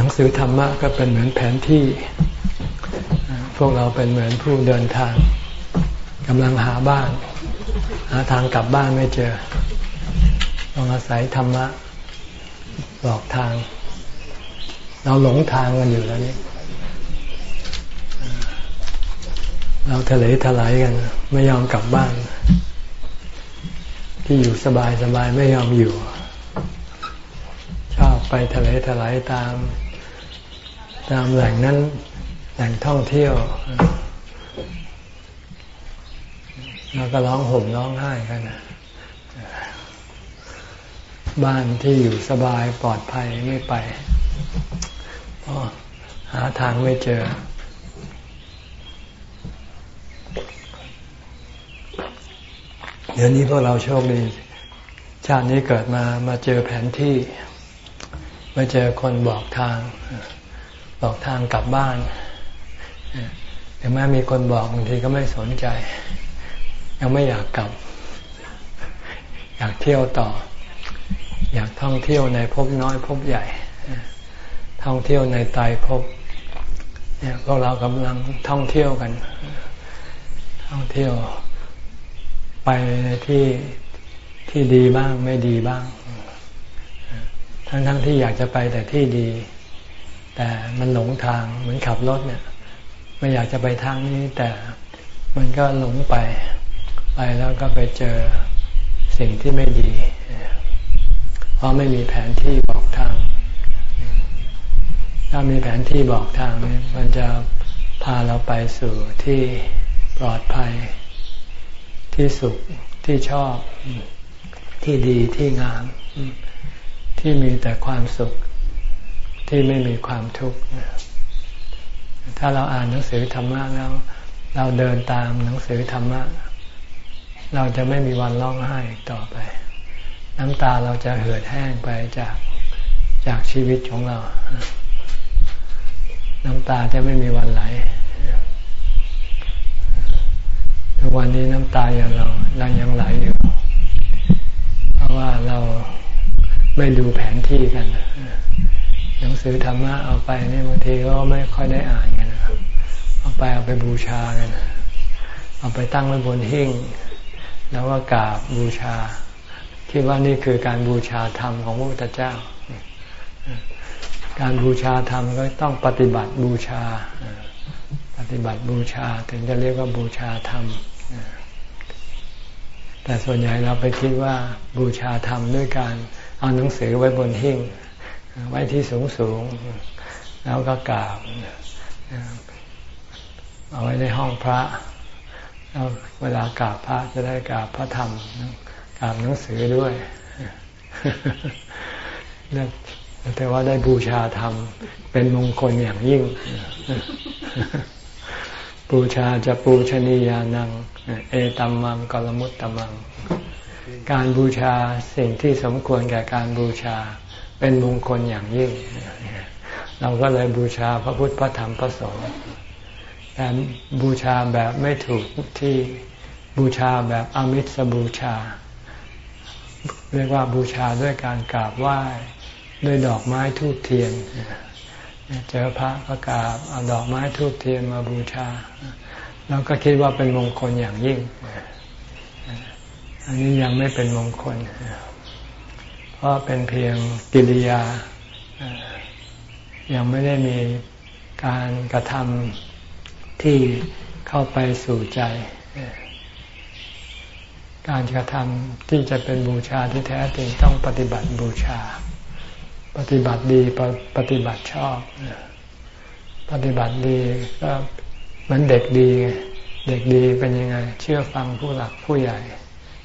หนังสือธรรมะก็เป็นเหมือนแผนที่ พวกเราเป็นเหมือนผู้เดินทางกำลังหาบ้าน หาทางกลับบ้านไม่เจอ ต้องอาศัยธรรมะบอกทาง เราหลงทางกันอยู่แล้วนี่เราทะเลทลายกัน ไม่ยอมกลับบ้าน ที่อยู่สบายสบายไม่ยอมอยู่ ชอบไปทะเลทลายตาม ตามแหล่งนั้นแหล่งท่องเที่ยว แล้วก็ร้องห่มร้องไห้กันนะบ้านที่อยู่สบายปลอดภัยไม่ไปหาทางไม่เจอ เดี๋ยวนี้พวกเราโชคดีชาตินี้เกิดมามาเจอแผนที่ มาเจอคนบอกทาง บอกทางกลับบ้านแต่แม้มีคนบอกบางทีก็ไม่สนใจ ยังไม่อยากกลับ อยากเที่ยวต่อ อยากท่องเที่ยวในภพน้อยภพใหญ่ ท่องเที่ยวในตายภพเนี่ยพวกเรากำลังท่องเที่ยวกัน ท่องเที่ยว ไปในที่ที่ดีบ้างไม่ดีบ้าง ทั้งๆทที่อยากจะไปแต่ที่ดี แต่มันหลงทางเหมือนขับรถเนี่ย ไม่อยากจะไปทางนี้ แต่มันก็หลงไป ไปแล้วก็ไปเจอสิ่งที่ไม่ดี เพราะไม่มีแผนที่บอกทาง ถ้ามีแผนที่บอกทางมันจะพาเราไปสู่ที่ปลอดภัย ที่สุขที่ชอบที่ดีที่งาม ที่มีแต่ความสุข ที่ไม่มีความทุกข์ถ้าเราอ่านหนังสือธรรมะแล้ว เราเดินตามหนังสือธรรมะ เราจะไม่มีวันร้องไห้ต่อไป น้ำตาเราจะเหือดแห้งไปจากจากชีวิตของเรา น้ำตาจะไม่มีวันไหลทุกวันนี้น้ำตาอย่างเราเรายังไหลอยู่ เพราะว่าเราไม่ดูแผนที่กัน หนังสือธรรมะเอาไปนี่บางทีก็ไม่ค่อยได้อ่านกันเอาไปเอาไปบูชากัน เอาไปตั้งไว้บนหิ้ง แล้วก็กราบบูชา คิดว่านี่คือการบูชาธรรมของพระพุทธเจ้า การบูชาธรรมก็ต้องปฏิบัติบูชา ปฏิบัติบูชาถึงจะเรียกว่าบูชาธรรมแต่ส่วนใหญ่เราไปคิดว่าบูชาธรรมด้วยการเอาหนังสือไว้บนหิ้ง ไว้ที่สูงสูงแล้วก็กราบเอาไว้ในห้องพระเวลากราบพระจะได้กราบพระธรรมกราบหนังสือด้วยแต่ว่าได้บูชาธรรม เป็นมงคลอย่างยิ่ง บูชาจะปูชนียานัง เอตัมมังกลมุตตมัง การบูชาสิ่งที่สมควรแก่การบูชา เป็นมงคลอย่างยิ่ง เราก็เลยบูชาพระพุทธพระธรรมพระสงฆ์แต่บูชาแบบไม่ถูกที่บูชาแบบอมิสบูชา เรียกว่าบูชาด้วยการกราบไหว้ด้วยดอกไม้ทูบเทียน เจอพระก็กราบเอาดอกไม้ทูบเทียนมาบูชา แล้วก็คิดว่าเป็นมงคลอย่างยิ่ง อันนี้ยังไม่เป็นมงคล เพราะเป็นเพียงกิริยา ยังไม่ได้มีการกระทำที่เข้าไปสู่ใจ การกระทำที่จะเป็นบูชาที่แท้จริงต้องปฏิบัติบูชา ปฏิบัติดีปฏิบัติชอบ ปฏิบัติดีก็เหมือนเด็กดี เด็กดีเป็นยังไง เชื่อฟังผู้หลักผู้ใหญ่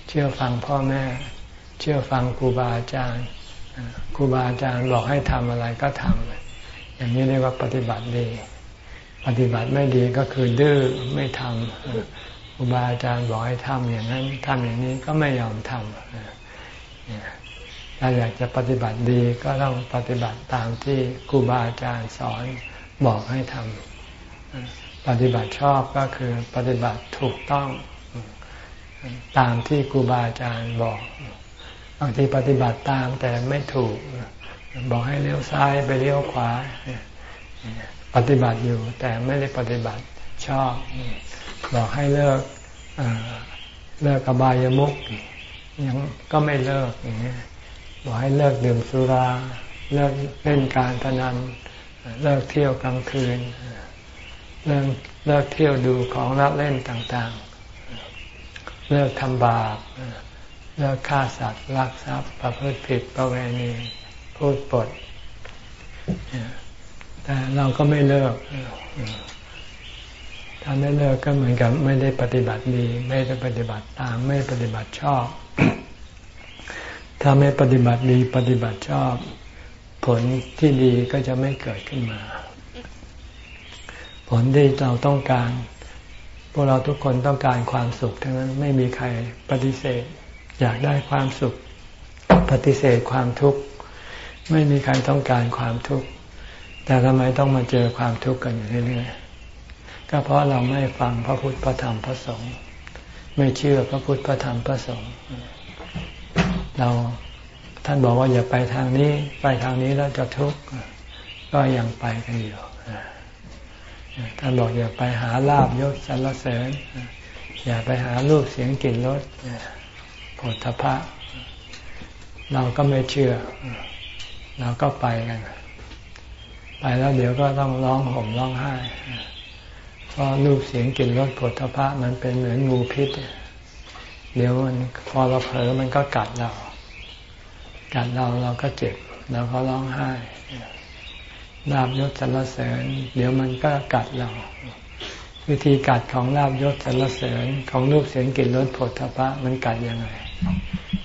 เชื่อฟังพ่อแม่ เชื่อฟังครูบาอาจารย์ครูบาอาจารย์บอกให้ทำอะไรก็ทำอย่างนี้เรียกว่าปฏิบัติดี ปฏิบัติไม่ดีก็คือดื้อไม่ทำครูบาอาจารย์บอกให้ทำอย่างนั้นทำอย่างนี้ก็ไม่ยอมทำถ้าอยากจะปฏิบัติดีก็ต้องปฏิบัติตามที่ครูบาอาจารย์สอนบอกให้ทำปฏิบัติชอบก็คือปฏิบัติถูกต้องตามที่ครูบาอาจารย์บอก บางทีปฏิบัติตามแต่ไม่ถูก บอกให้เลี้ยวซ้ายไปเลี้ยวขวา ปฏิบัติอยู่แต่ไม่ได้ปฏิบัติชอบ บอกให้เลิกเลิกอบายามุกยังก็ไม่เลิกอย่างนี้บอกให้เลิกดื่มสุรา เลิกเล่นการพนันเลิกเที่ยวกลางคืนเลิกเลิกเที่ยวดูของละเล่นต่างๆ เลิกทำบาป เลิกฆ่าสัตว์ลักทรัพย์ประพฤติผิดประเวณีพูดปด แต่เราก็ไม่เลิกถ้าไม่เลิกก็เหมือนกับไม่ได้ปฏิบัติดี ไม่ได้ปฏิบัติตาม ไม่ปฏิบัติชอบ ถ้าไม่ปฏิบัติดีปฏิบัติชอบ ผลที่ดีก็จะไม่เกิดขึ้นมา ผลที่เราต้องการ พวกเราทุกคนต้องการความสุขทั้งนั้นไม่มีใครปฏิเสธ อยากได้ความสุขปฏิเสธความทุกข์ ไม่มีใครต้องการความทุกข์ แต่ทำไมต้องมาเจอความทุกข์กันอยู่เรื่อยๆก็เพราะเราไม่ฟังพระพุทธพระธรรมพระสงฆ์ไม่เชื่อพระพุทธพระธรรมพระสงฆ์เราท่านบอกว่าอย่าไปทางนี้ ไปทางนี้แล้วจะทุกข์ก็ยังไปกันอยู่ท่านบอกอย่าไปหาลาบยศสรรเสริญ อย่าไปหารูปเสียงกลิ่นรส ผลทพะ เราก็ไม่เชื่อ เราก็ไปกัน ไปแล้วเดี๋ยวก็ต้องร้องห่มร้องไห้เพราะรูปเสียงกลิ่นรสผลทพะมันเป็นเหมือนงูพิษ เดี๋ยวมันพอเราเผลอมันก็กัดเรา กัดเราเราก็เจ็บเราก็ร้องไห้ลาบยศสรรเสริญ เดี๋ยวมันก็กัดเรา วิธีกัดของลาบยศสรรเสริญของรูปเสียงกลิ่นรสผลทพะมันกัดยังไง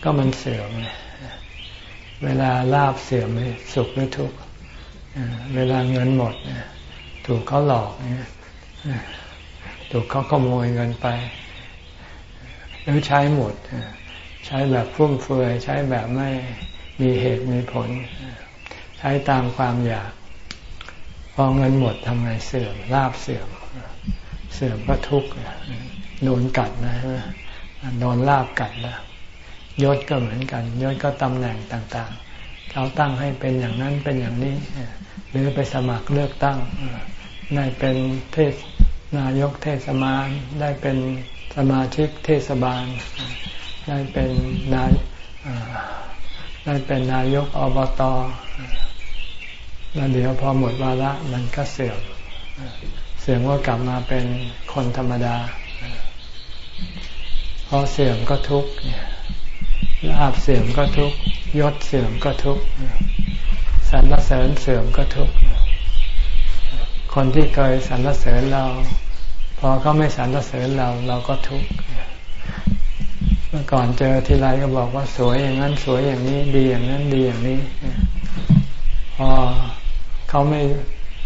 ก็มันเสื่อม เวลาลาบเสื่อมสุขหรือทุกข์เวลาเงินหมด ถูกเขาหลอกถูกเขาขโมยเงินไป หรือใช้หมด ใช้แบบฟุ่มเฟือย ใช้แบบไม่มีเหตุมีผล ใช้ตามความอยาก พอเงินหมดทำไงเสื่อมลาบเสื่อม เสื่อมก็ทุกข์โดนกัดนะโดนลาบกัดแล้ว ยศก็เหมือนกันยศก็ตำแหน่งต่างๆเขาตั้งให้เป็นอย่างนั้นเป็นอย่างนี้ หรือไปสมัครเลือกตั้งได้เป็นเทศนายกเทศบาลได้เป็นสมาชิกเทศบาล ได้เป็นนายได้เป็นนายกอบตแล้วเดี๋ยวพอหมดวาระมันก็เสื่อมเสื่อมก็กลับมาเป็นคนธรรมดา พอเสื่อมก็ทุกข์ ลาบเสื่อมก็ทุกยศเสื่อมก็ทุกสรรเสริญเสื่อมก็ทุกคนที่เคยสรรเสริญเรา พอเขาไม่สรรเสริญเราเราก็ทุกข์เมื่อก่อนเจอทีไรก็บอกว่าสวยอย่างนั้นสวยอย่างนี้ดีอย่างนั้นดีอย่างนี้พอเขาไม่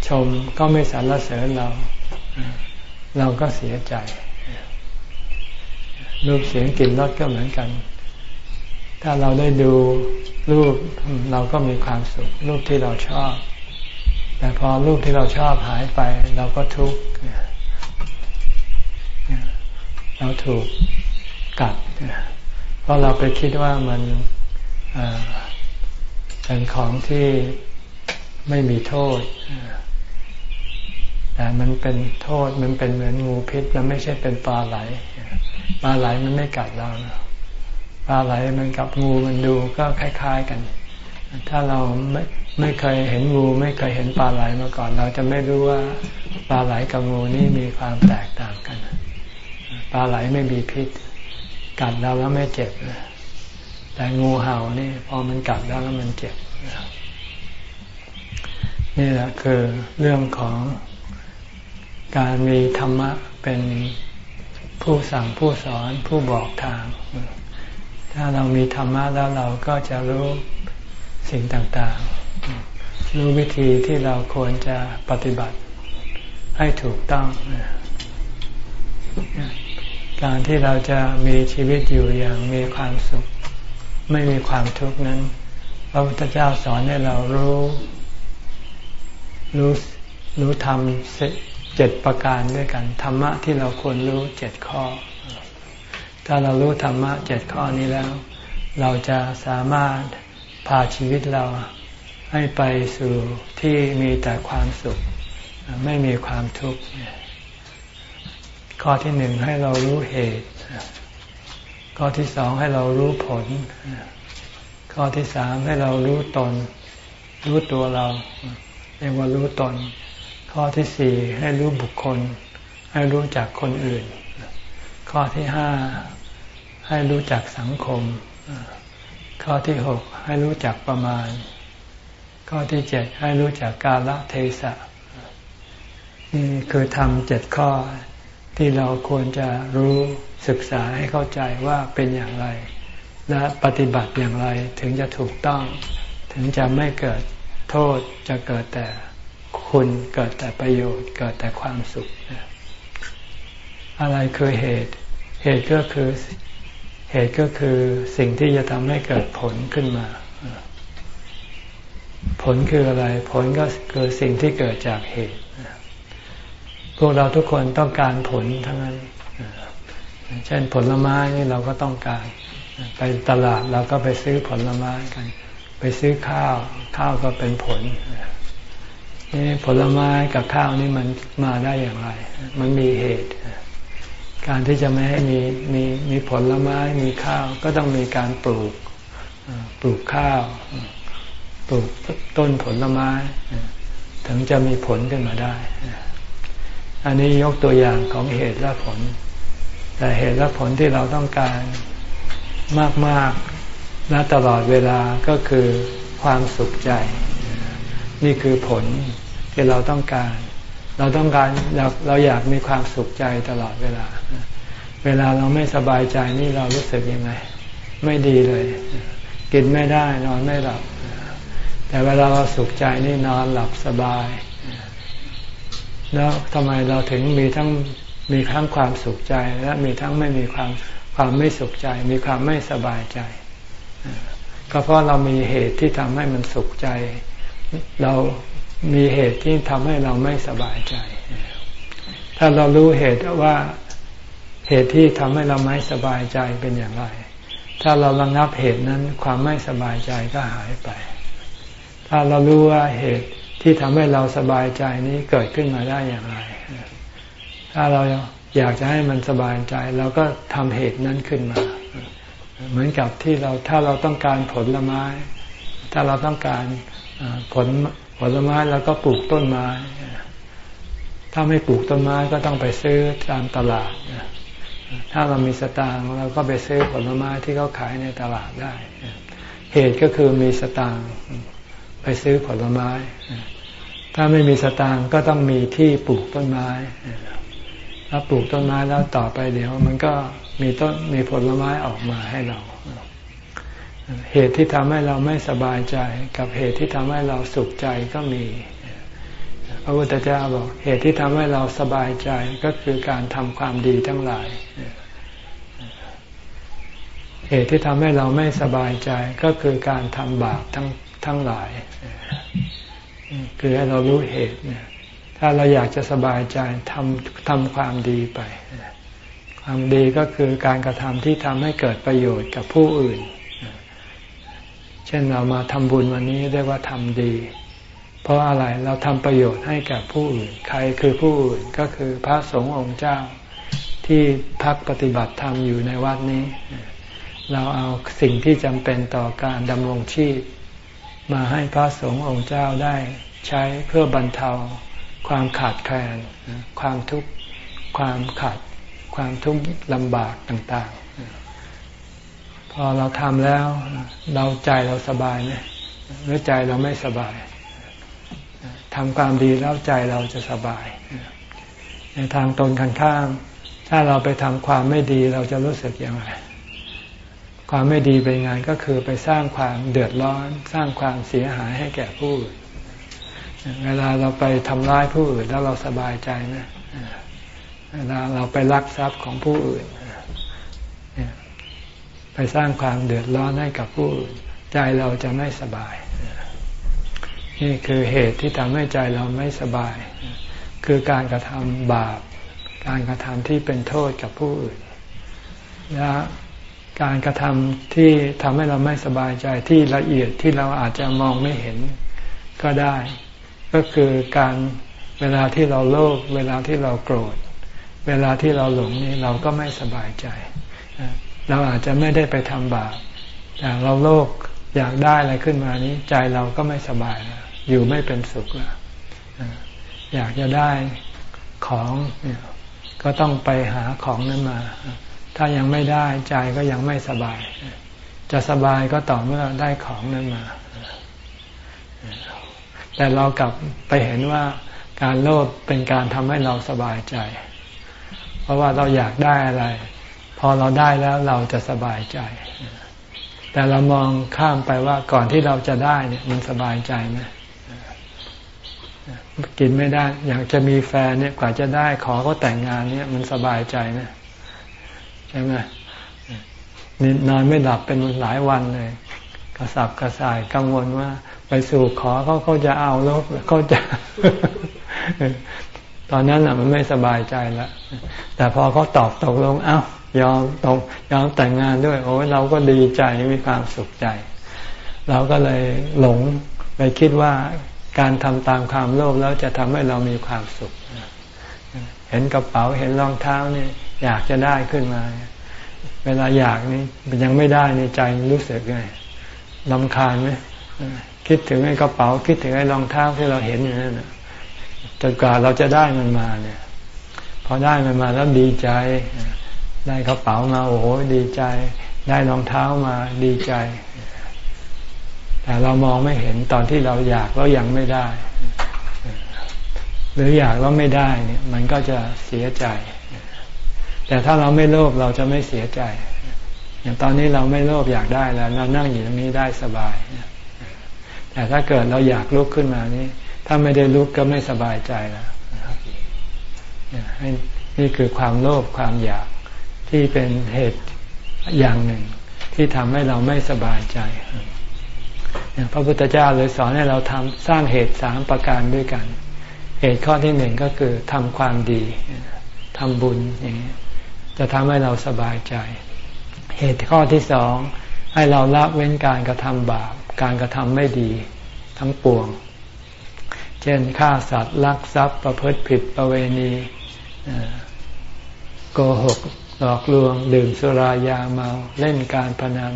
ชมก็ไม่สรรเสริญเรา เราก็เสียใจ รูปเสียงกลิ่นรสก็เหมือนกัน ถ้าเราได้ดูรูปเราก็มีความสุข รูปที่เราชอบ แต่พอรูปที่เราชอบหายไป เราก็ทุกข์เราถูกกัดเพราะเราไปคิดว่ามันเป็นของที่ไม่มีโทษแต่มันเป็นโทษมันเป็นเหมือนงูพิษ มันไม่ใช่เป็นปลาไหลปลาไหลมันไม่กัดเรานะ ปลาไหลมันกับงูมันดูก็คล้าย ๆกัน ถ้าเราไม่ไม่เคยเห็นงูไม่เคยเห็นปลาไหลมาก่อน เราจะไม่รู้ว่าปลาไหลกับงูนี่มีความแตกต่างกัน ปลาไหลไม่มีพิษ กัดเราแล้วไม่เจ็บ แต่งูเห่านี่พอมันกัดแล้วแล้วมันเจ็บ นี่แหละคือเรื่องของการมีธรรมะเป็นผู้สั่งผู้สอนผู้บอกทาง ถ้าเรามีธรรมะแล้วเราก็จะรู้สิ่งต่างๆ รู้วิธีที่เราควรจะปฏิบัติให้ถูกต้อง การที่เราจะมีชีวิตอยู่อย่างมีความสุข ไม่มีความทุกข์นั้นพระพุทธเจ้าสอนให้เรารู้รู้รู้ธรรมเจ็ดประการด้วยกัน ธรรมะที่เราควรรู้เจ็ดข้อ ถ้าเรารู้ธรรมะเจ็ดข้อนี้แล้ว เราจะสามารถพาชีวิตเราให้ไปสู่ที่มีแต่ความสุข ไม่มีความทุกข์ข้อที่หนึ่งให้เรารู้เหตุ ข้อที่สองให้เรารู้ผล ข้อที่สามให้เรารู้ตน รู้ตัวเราเรียกว่ารู้ตน ข้อที่สี่ให้รู้บุคคล ให้รู้จักคนอื่น ข้อที่ห้าให้รู้จักสังคม ข้อที่หกให้รู้จักประมาณ ข้อที่เจ็ดให้รู้จักกาลเทศะนี่คือทำเจ็ดข้อที่เราควรจะรู้ศึกษาให้เข้าใจว่าเป็นอย่างไร และปฏิบัติอย่างไรถึงจะถูกต้อง ถึงจะไม่เกิดโทษจะเกิดแต่คุณเกิดแต่ประโยชน์ เกิดแต่ความสุข อะไรคือเหตุ เหตุก็คือเหตุก็คือสิ่งที่จะทำให้เกิดผลขึ้นมา ผลคืออะไร ผลก็คือสิ่งที่เกิดจากเหตุ พวกเราทุกคนต้องการผลทั้งนั้น เช่นผลไม้นี่เราก็ต้องการ ไปตลาดเราก็ไปซื้อผลไม้กัน ไปซื้อข้าว ข้าวก็เป็นผลนี่ผลไม้กับข้าวนี่มันมาได้อย่างไร มันมีเหตุ การที่จะไม่ให้มีมีมีผลไม้มีข้าว ก็ต้องมีการปลูกปลูกข้าว ปลูกต้นผลไม้ ถึงจะมีผลขึ้นมาได้ อันนี้ยกตัวอย่างของเหตุและผล แต่เหตุและผลที่เราต้องการมากๆและตลอดเวลาก็คือความสุขใจ นี่คือผลที่เราต้องการ เราต้องการเราเราอยากมีความสุขใจตลอดเวลา เวลาเราไม่สบายใจนี่เรารู้สึกยังไง ไม่ดีเลย กินไม่ได้นอนไม่หลับ แต่เวลาเราสุขใจนี่นอนหลับสบาย แล้วทำไมเราถึงมีทั้งมีทั้งความสุขใจและมีทั้งไม่มีความความไม่สุขใจ มีความไม่สบายใจ ก็เพราะเรามีเหตุที่ทำให้มันสุขใจ เรา มีเหตุที่ทำให้เราไม่สบายใจ ถ้าเรารู้เหตุว่าเหตุที่ทำให้เราไม่สบายใจเป็นอย่างไร ถ้าเราระงับเหตุนั้นความไม่สบายใจก็หายไป ถ้าเรารู้ว่าเหตุที่ทำให้เราสบายใจนี้เกิดขึ้นมาได้อย่างไร ถ้าเราอยากจะให้มันสบายใจเราก็ทำเหตุนั้นขึ้นมา เหมือนกับที่เราถ้าเราต้องการผลไม้ ถ้าเราต้องการผล ลไม้เราก็ปลูกต้นไม้ ถ้าไม่ปลูกต้นไม้ก็ต้องไปซื้อตามตลาด ถ้าเรามีสตางค์เราก็ไปซื้อผลไม้ที่เขาขายในตลาดได้ เหตุก็คือมีสตางค์ไปซื้อผลไม้ ถ้าไม่มีสตางค์ก็ต้องมีที่ปลูกต้นไม้ถ้าปลูกต้นไม้แล้วต่อไปเดี๋ยว มันก็มีต้นมีผลไม้ออกมาให้เรา เหตุที่ทำให้เราไม่สบายใจ กับเหตุที่ทำให้เราสุขใจก็มีพระพุทธเจ้าบอกเหตุที่ทำให้เราสบายใจก็คือการทำความดีทั้งหลาย เหตุที่ทำให้เราไม่สบายใจก็คือการทำบาปทั้งทั้งหลาย คือให้เรารู้เหตุเนี่ยถ้าเราอยากจะสบายใจทำทำความดีไป ความดีก็คือการกระทำที่ทำให้เกิดประโยชน์กับผู้อื่น เช่นเรามาทำบุญวันนี้เรียกว่าทำดี เพราะอะไรเราทำประโยชน์ให้กับผู้อื่น ใครคือผู้อื่นก็คือพระสงฆ์องค์เจ้า ที่พักปฏิบัติธรรมอยู่ในวัดนี้ เราเอาสิ่งที่จำเป็นต่อการดำรงชีพ มาให้พระสงฆ์องค์เจ้าได้ใช้เพื่อบรรเทา ความขาดแคลนความทุกข์ความขาดความทุกข์ลำบากต่างๆ พอเราทำแล้ว เราใจเราสบายไหมหรือใจเราไม่สบายทำความดีแล้วใจเราจะสบาย ในทางตรงกันข้าม ถ้าเราไปทำความไม่ดีเราจะรู้สึกอย่างไร ความไม่ดีเป็นงานก็คือไปสร้างความเดือดร้อน สร้างความเสียหายให้แก่ผู้อื่นเวลาเราไปทำร้ายผู้อื่นแล้วเราสบายใจไหมเวลาเราไปลักทรัพย์ของผู้อื่น ไปสร้างความเดือดร้อนให้กับผู้อื่นใจเราจะไม่สบาย นี่คือเหตุที่ทำให้ใจเราไม่สบาย คือการกระทำบาป การกระทำที่เป็นโทษกับผู้อื่นและการกระทำที่ทำให้เราไม่สบายใจที่ละเอียดที่เราอาจจะมองไม่เห็นก็ได้ ก็คือการเวลาที่เราโลภเวลาที่เราโกรธ เวลาที่เราหลงนี่เราก็ไม่สบายใจ เราอาจจะไม่ได้ไปทำบาปแต่เราโลภอยากได้อะไรขึ้นมานี้ ใจเราก็ไม่สบายแล้วอยู่ไม่เป็นสุขแล้วอยากจะได้ของก็ต้องไปหาของนั้นมา ถ้ายังไม่ได้ใจก็ยังไม่สบาย จะสบายก็ต่อเมื่อได้ของนั้นมา แต่เรากลับไปเห็นว่าการโลภเป็นการทำให้เราสบายใจ เพราะว่าเราอยากได้อะไร อเราได้แล้วเราจะสบายใจ แต่เรามองข้ามไปว่าก่อนที่เราจะได้เนี่ยมันสบายใจไหมกินไม่ได้ อยากจะมีแฟนเนี่ยกว่าจะได้ขอก็แต่งงานเนี่ยมันสบายใจนะใช่ไหมนอนไม่หลับเป็นหลายวันเลย กระสับกระส่ายกังวลว่า ไปสู่ขอเขาเขาจะเอาแล้วเขาจะ ตอนนั้นอะมันไม่สบายใจแล้วแต่พอเขาตอบตกลงเอา้า ยอมตกยอมแต่งงานด้วย โอ้เราก็ดีใจมีความสุขใจ เราก็เลยหลงไปคิดว่าการทำตามความโลภแล้วจะทำให้เรามีความสุข เห็นกระเป๋าเห็นรองเท้านี่อยากจะได้ขึ้นมา เวลาอยากนี่มันยังไม่ได้ในใจรู้สึกไงลำคาญไหมคิดถึงไอ้กระเป๋า คิดถึงไอ้รองเท้าที่เราเห็นอยู่นั่นจนกว่าเราจะได้มันมาเนี่ย พอได้มันมาแล้วดีใจ ได้กระเป๋ามาโอ้โหดีใจ ได้รองเท้ามาดีใจ แต่เรามองไม่เห็นตอนที่เราอยากแล้วยังไม่ได้ หรืออยากแล้วไม่ได้เนี่ยมันก็จะเสียใจ แต่ถ้าเราไม่โลภเราจะไม่เสียใจ อย่างตอนนี้เราไม่โลภอยากได้แล้ว เรานั่งอยู่ตรงนี้ได้สบาย แต่ถ้าเกิดเราอยากลุกขึ้นมานี่ถ้าไม่ได้ลุกก็ไม่สบายใจแล้วนี่คือความโลภความอยาก ที่เป็นเหตุอย่างหนึ่ง ที่ทำให้เราไม่สบายใจ พระพุทธเจ้าเลยสอนให้เราทำสร้างเหตุสามประการด้วยกัน เหตุข้อที่หนึ่งก็คือทำความดีทำบุญอย่างนี้จะทำให้เราสบายใจ เหตุข้อที่สองให้เราละเว้นการกระทำบาป การกระทำไม่ดีทั้งปวง เช่นฆ่าสัตว์ลักทรัพย์ประพฤติผิดประเวณีโกหก หลอกลวง ดื่มสุรายาเมาเล่นการพนัน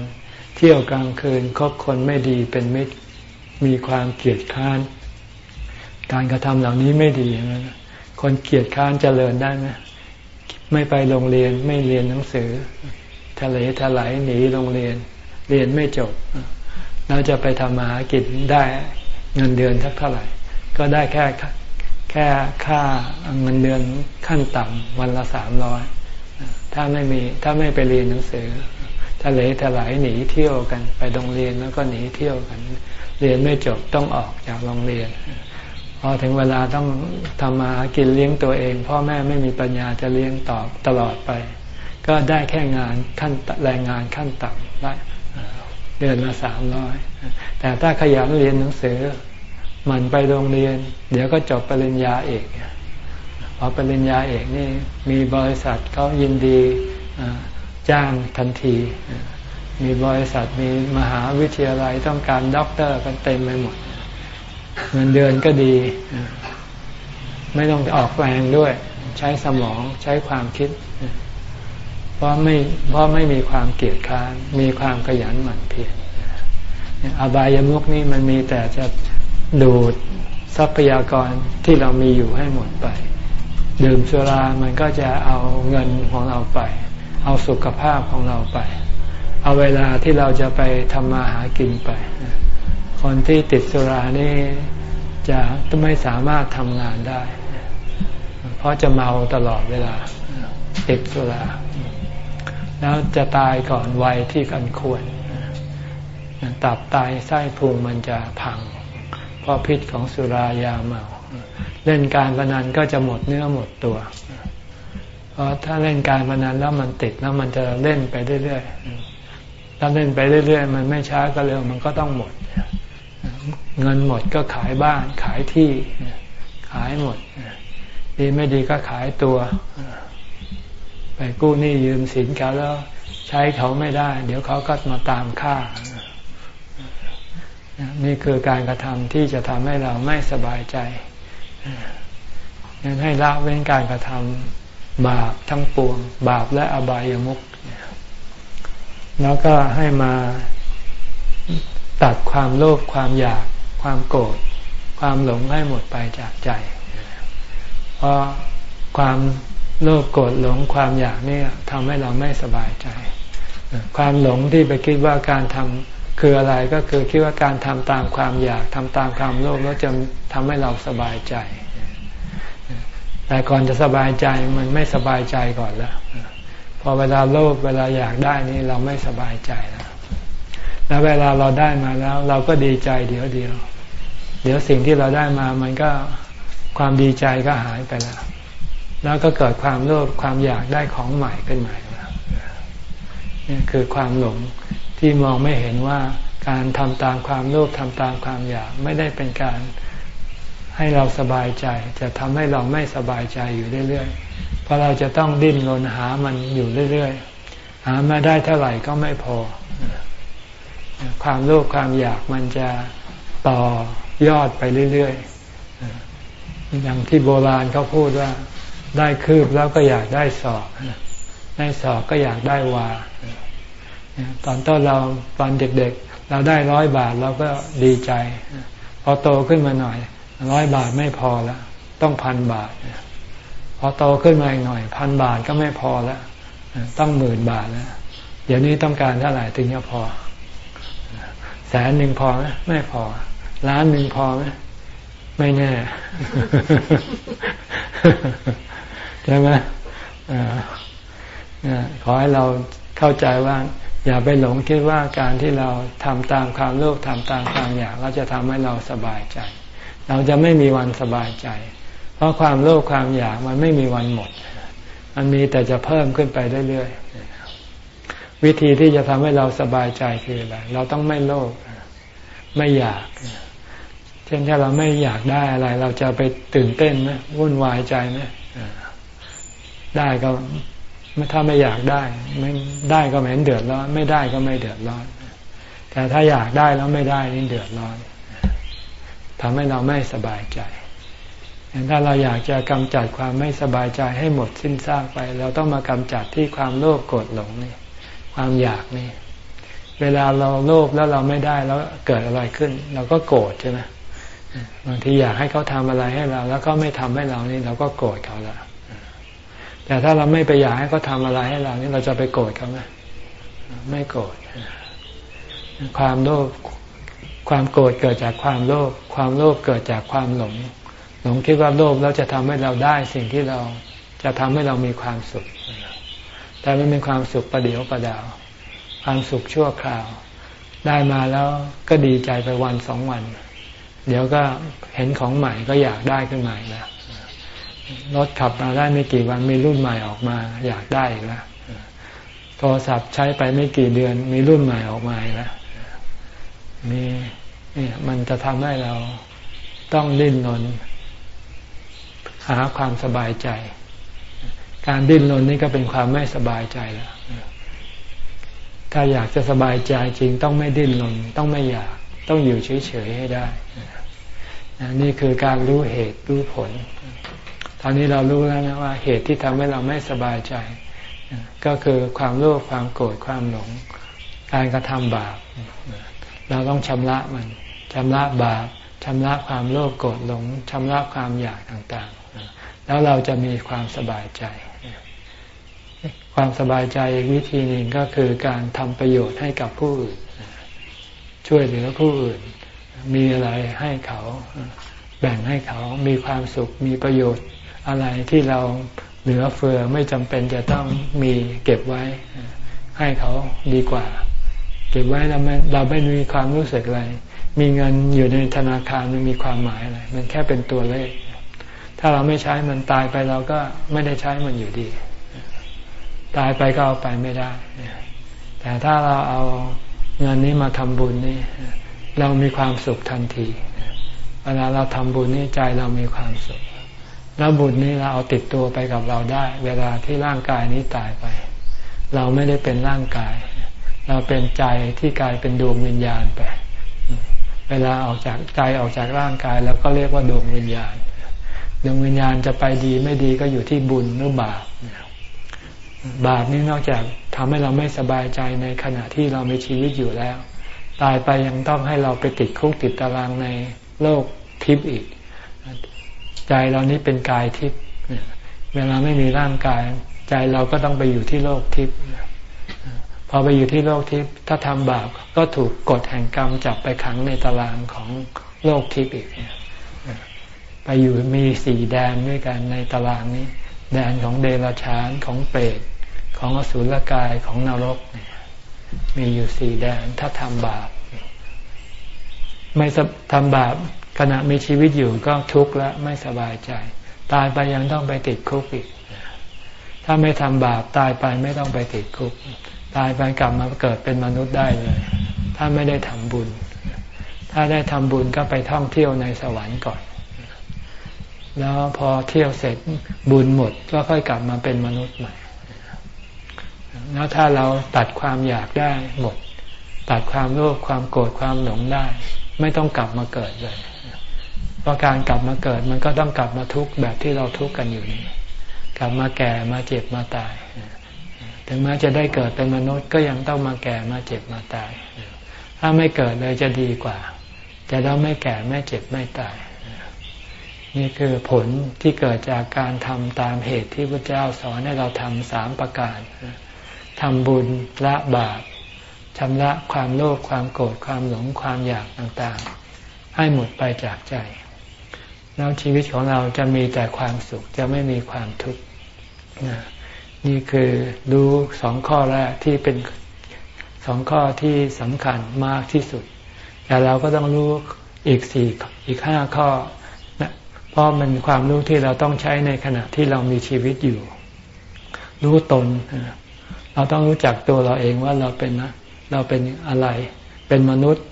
เที่ยวกลางคืนคบคนไม่ดีเป็นมิตร มีความเกลียดค้าน การกระทำเหล่านี้ไม่ดีนะคนเกลียดค้านเจริญได้ไหมไม่ไปโรงเรียนไม่เรียนหนังสือทะเลทลายหนีโรงเรียน เรียนไม่จบเราจะไปทำมาหากินได้เงินเดือนสักเท่าไหร่ ก็ได้แค่แค่ค่าเงินเดือนขั้นต่ำวันละสามร้อย ถ้าไม่มีถ้าไม่ไปเรียนหนังสือทะเลทลายหนีเที่ยวกัน ไปโรงเรียนแล้วก็หนีเที่ยวกัน เรียนไม่จบต้องออกจากโรงเรียนพอถึงเวลาต้องทำมากินเลี้ยงตัวเอง พ่อแม่ไม่มีปัญญาจะเลี้ยงตอบตลอดไป ก็ได้แค่งานขั้นแรงงานขั้นต่ำได้เดือนละสามร้อยแต่ถ้าขยันเรียนหนังสือมันไปโรงเรียน เดี๋ยวก็จบปริญญาเอก พอปริญญาเอกนี่มีบริษัทเขายินดีจ้างทันที มีบริษัทมีมหาวิทยาลัยต้องการด็อกเตอร์กันเต็มไปหมด เงินเดือนก็ดี ไม่ต้องออกแรงด้วย ใช้สมองใช้ความคิด เพราะไม่เพราะไม่มีความเกียจค้านมีความขยันหมั่นเพียรอบายามุกนี่มันมีแต่จะดูดทรัพยากรที่เรามีอยู่ให้หมดไป ดื่มสุรามันก็จะเอาเงินของเราไป เอาสุขภาพของเราไป เอาเวลาที่เราจะไปทำมาหากินไป คนที่ติดสุรานี่จะไม่สามารถทำงานได้ เพราะจะเมาตลอดเวลา ติดสุรา แล้วจะตายก่อนวัยที่กันควร ตับตายไส้พุงมันจะพัง เพราะพิษของสุรายาเมา เล่นการพนันก็จะหมดเนื้อหมดตัว เพราะถ้าเล่นการพนันแล้วมันติดแล้วมันจะเล่นไปเรื่อยๆถ้าเล่นไปเรื่อยๆ มันไม่ช้าก็เร็วมันก็ต้องหมด เงินหมดก็ขายบ้าน ขายที่ ขายหมด ดีไม่ดีก็ขายตัว ไปกู้หนี้ยืมสินเขาแล้วใช้เขาไม่ได้ เดี๋ยวเขาก็มาตามค่านี่คือการกระทำที่จะทำให้เราไม่สบายใจ งั้นให้ละเว้นการกระทำบาปทั้งปวง บาปและอบายามุขแล้วก็ให้มาตัดความโลภความอยาก ความโกรธความหลงให้หมดไปจากใจ เพราะความโลภโกรธหลงความอยากนี่ทำให้เราไม่สบายใจ ความหลงที่ไปคิดว่าการทำ คืออะไรก็คือคิดว่าการทำตามความอยากทำตามความโลภแล้วจะทำให้เราสบายใจ แต่ก่อนจะสบายใจมันไม่สบายใจก่อนแล้วพอเวลาโลภเวลาอยากได้นี่เราไม่สบายใจแล้วแล้วเวลาเราได้มาแล้ว เราก็ดีใจเดี๋ยวเดียว เดี๋ยวสิ่งที่เราได้มามันก็ความดีใจก็หายไปแล้ว แล้วก็เกิดความโลภความอยากได้ของใหม่ขึ้นใหม่แล้วนี่คือความหลง ที่มองไม่เห็นว่าการทำตามความโลภทำตามความอยากไม่ได้เป็นการให้เราสบายใจ จะทำให้เราไม่สบายใจอยู่เรื่อยๆ เพราะเราจะต้องดิ้นรนหามันอยู่เรื่อยๆ หามาได้เท่าไหร่ก็ไม่พอ ความโลภความอยากมันจะต่อยอดไปเรื่อยๆ อย่างที่โบราณเขาพูดว่า ได้คืบแล้วก็อยากได้สอบได้สอบก็อยากได้วา ตอนต้นเราตอนเด็กๆ เราได้ร้อยบาทเราก็ดีใจ พอโตขึ้นมาหน่อยร้อยบาทไม่พอล้วต้องพันบาท พอโตขึ้นมาอีกหน่อย พันบาทก็ไม่พอแล้วต้องหมื่นบาทแล้วเดี๋ยวนี้ต้องการเท่าไหร่ถึงจะพอ แสนหนึ่งพอไหมไม่พอ ล้านหนึ่งพอไหมไม่แน่ใช่ไหมขอให้เราเข้าใจว่า อย่าไปหลงคิดว่าการที่เราทำตามความโลภทำตามความอยากเราจะทำให้เราสบายใจ เราจะไม่มีวันสบายใจ เพราะความโลภความอยากมันไม่มีวันหมด มันมีแต่จะเพิ่มขึ้นไปเรื่อยๆวิธีที่จะทำให้เราสบายใจคืออะไรเราต้องไม่โลภไม่อยากเช่นถ้าเราไม่อยากได้อะไร เราจะไปตื่นเต้นไหมวุ่นวายใจไหมได้ก็ ถ้าไม่อยากได้ ไม่ได้ก็ไม่เดือดร้อน ไม่ได้ก็ไม่เดือดร้อน แต่ถ้าอยากได้แล้วไม่ได้นี่เดือดร้อนทำให้เราไม่สบายใจถ้าเราอยากจะกำจัดความไม่สบายใจให้หมดสิ้นซากไป เราต้องมากำจัดที่ความโลภโกรธหลงนี่ ความอยากนี่ เวลาเราโลภแล้วเราไม่ได้แล้วเกิดอะไรขึ้น เราก็โกรธใช่ไหมบางทีอยากให้เขาทำอะไรให้เรา แล้วก็ไม่ทำให้เรานี่ เราก็โกรธเขาแล้ว แต่ถ้าเราไม่ไปอยากให้เขาทาอะไรให้เรานี่เราจะไปโกรธเขาไหมไม่โกรธความโลภความโกรธเกิดจากความโลภความโลภเกิดจากความหลง หลงคิดว่าโลภแล้วจะทำให้เราได้สิ่งที่เราจะทำให้เรามีความสุข แต่มันเป็นความสุขประเดียวประดาว ความสุขชั่วคราว ได้มาแล้วก็ดีใจไปวันสองวัน เดี๋ยวก็เห็นของใหม่ก็อยากได้ขึ้นใหม่แล้ว รถขับมาได้ไม่กี่วันมีรุ่นใหม่ออกมา อยากได้แล้วโทรศัพท์ใช้ไปไม่กี่เดือน มีรุ่นใหม่ออกมาแล้วมีนี่มันจะทำให้เราต้องดิ้นรนหาความสบายใจ การดิ้นรนนี่ก็เป็นความไม่สบายใจแล้วถ้าอยากจะสบายใจจริงต้องไม่ดิ้นรนต้องไม่อยาก ต้องอยู่เฉยๆให้ได้นี่คือการรู้เหตุรู้ผล ตอนนี้เรารู้แล้วนะว่าเหตุที่ทำให้เราไม่สบายใจ ก็คือความโลภความโกรธความหลง การกระทำบาป เราต้องชำระมันชำระบาปชำระความโลภโกรธหลงชำระความอยากต่างๆ แล้วเราจะมีความสบายใจ ความสบายใจอีกวิธีหนึ่งก็คือการทำประโยชน์ให้กับผู้อื่น ช่วยเหลือผู้อื่น มีอะไรให้เขา แบ่งให้เขามีความสุขมีประโยชน์ อะไรที่เราเหลือเฟือไม่จำเป็นจะต้องมีเก็บไว้ ให้เขาดีกว่า เก็บไว้เราไม่เราไม่มีความรู้สึกอะไร มีเงินอยู่ในธนาคารมันมีความหมายอะไรมันแค่เป็นตัวเลข ถ้าเราไม่ใช้มันตายไปเราก็ไม่ได้ใช้มันอยู่ดี ตายไปก็เอาไปไม่ได้แต่ถ้าเราเอาเงินนี้มาทำบุญนี่เรามีความสุขทันทีเวลาเราทำบุญนี่ใจเรามีความสุข แล้วบุญนี้เราเอาติดตัวไปกับเราได้ เวลาที่ร่างกายนี้ตายไป เราไม่ได้เป็นร่างกาย เราเป็นใจที่กลายเป็นดวงวิญญาณไป เวลาออกจากใจออกจากร่างกายแล้วก็เรียกว่าดวงวิญญาณ ดวงวิญญาณจะไปดีไม่ดีก็อยู่ที่บุญหรือบาปบาปนี่นอกจากทำให้เราไม่สบายใจในขณะที่เรามีชีวิตอยู่แล้ว ตายไปยังต้องให้เราไปติดคุกติดตารางในโลกทิพย์อีก ใจเรานี้เป็นกายทิพย์เวลาไม่มีร่างกาย ใจเราก็ต้องไปอยู่ที่โลกทิพย์พอไปอยู่ที่โลกทิพย์ถ้าทำบาปก็ถูกกฎแห่งกรรมจับไปขังในตารางของโลกทิพย์อีกไปอยู่มีสี่แดนด้วยกันในตารางนี้ แดนของเดรัจฉานของเปรตของอสุรกายของนรกมีอยู่สี่แดนถ้าทำบาป ไม่ทำบาป ขณะมีชีวิตอยู่ก็ทุกข์และไม่สบายใจ ตายไปยังต้องไปติดคุกอีก ถ้าไม่ทำบาปตายไปไม่ต้องไปติดคุก ตายไปกลับมาเกิดเป็นมนุษย์ได้เลย ถ้าไม่ได้ทำบุญ ถ้าได้ทำบุญก็ไปท่องเที่ยวในสวรรค์ก่อน แล้วพอเที่ยวเสร็จบุญหมดก็ค่อยกลับมาเป็นมนุษย์ใหม่ แล้วถ้าเราตัดความอยากได้หมด ตัดความโลภความโกรธความหลงได้ ไม่ต้องกลับมาเกิดเลย ราะการกลับมาเกิดมันก็ต้องกลับมาทุกข์แบบที่เราทุกข์กันอยู่นี่กลับมาแก่มาเจ็บมาตาย ถึงแม้จะได้เกิดเป็นมนุษย์ก็ยังต้องมาแก่มาเจ็บมาตาย ถ้าไม่เกิดเลยจะดีกว่า จะต้องไม่แก่ไม่เจ็บไม่ตาย นี่คือผลที่เกิดจากการทำตามเหตุที่พระเจ้าสอนให้เราทำสามประการทำบุญละบาปชำระความโลภความโกรธความหลงความอยากต่างๆ ให้หมดไปจากใจ แล้วชีวิตของเราจะมีแต่ความสุขจะไม่มีความทุกข์นี่คือรู้สองข้อแรกที่เป็นสองข้อที่สำคัญมากที่สุด แต่เราก็ต้องรู้อีกสี่อีกห้าข้อนะเพราะมันความรู้ที่เราต้องใช้ในขณะที่เรามีชีวิตอยู่ รู้ตน เราต้องรู้จักตัวเราเองว่าเราเป็นนะเราเป็นอะไร เป็นมนุษย์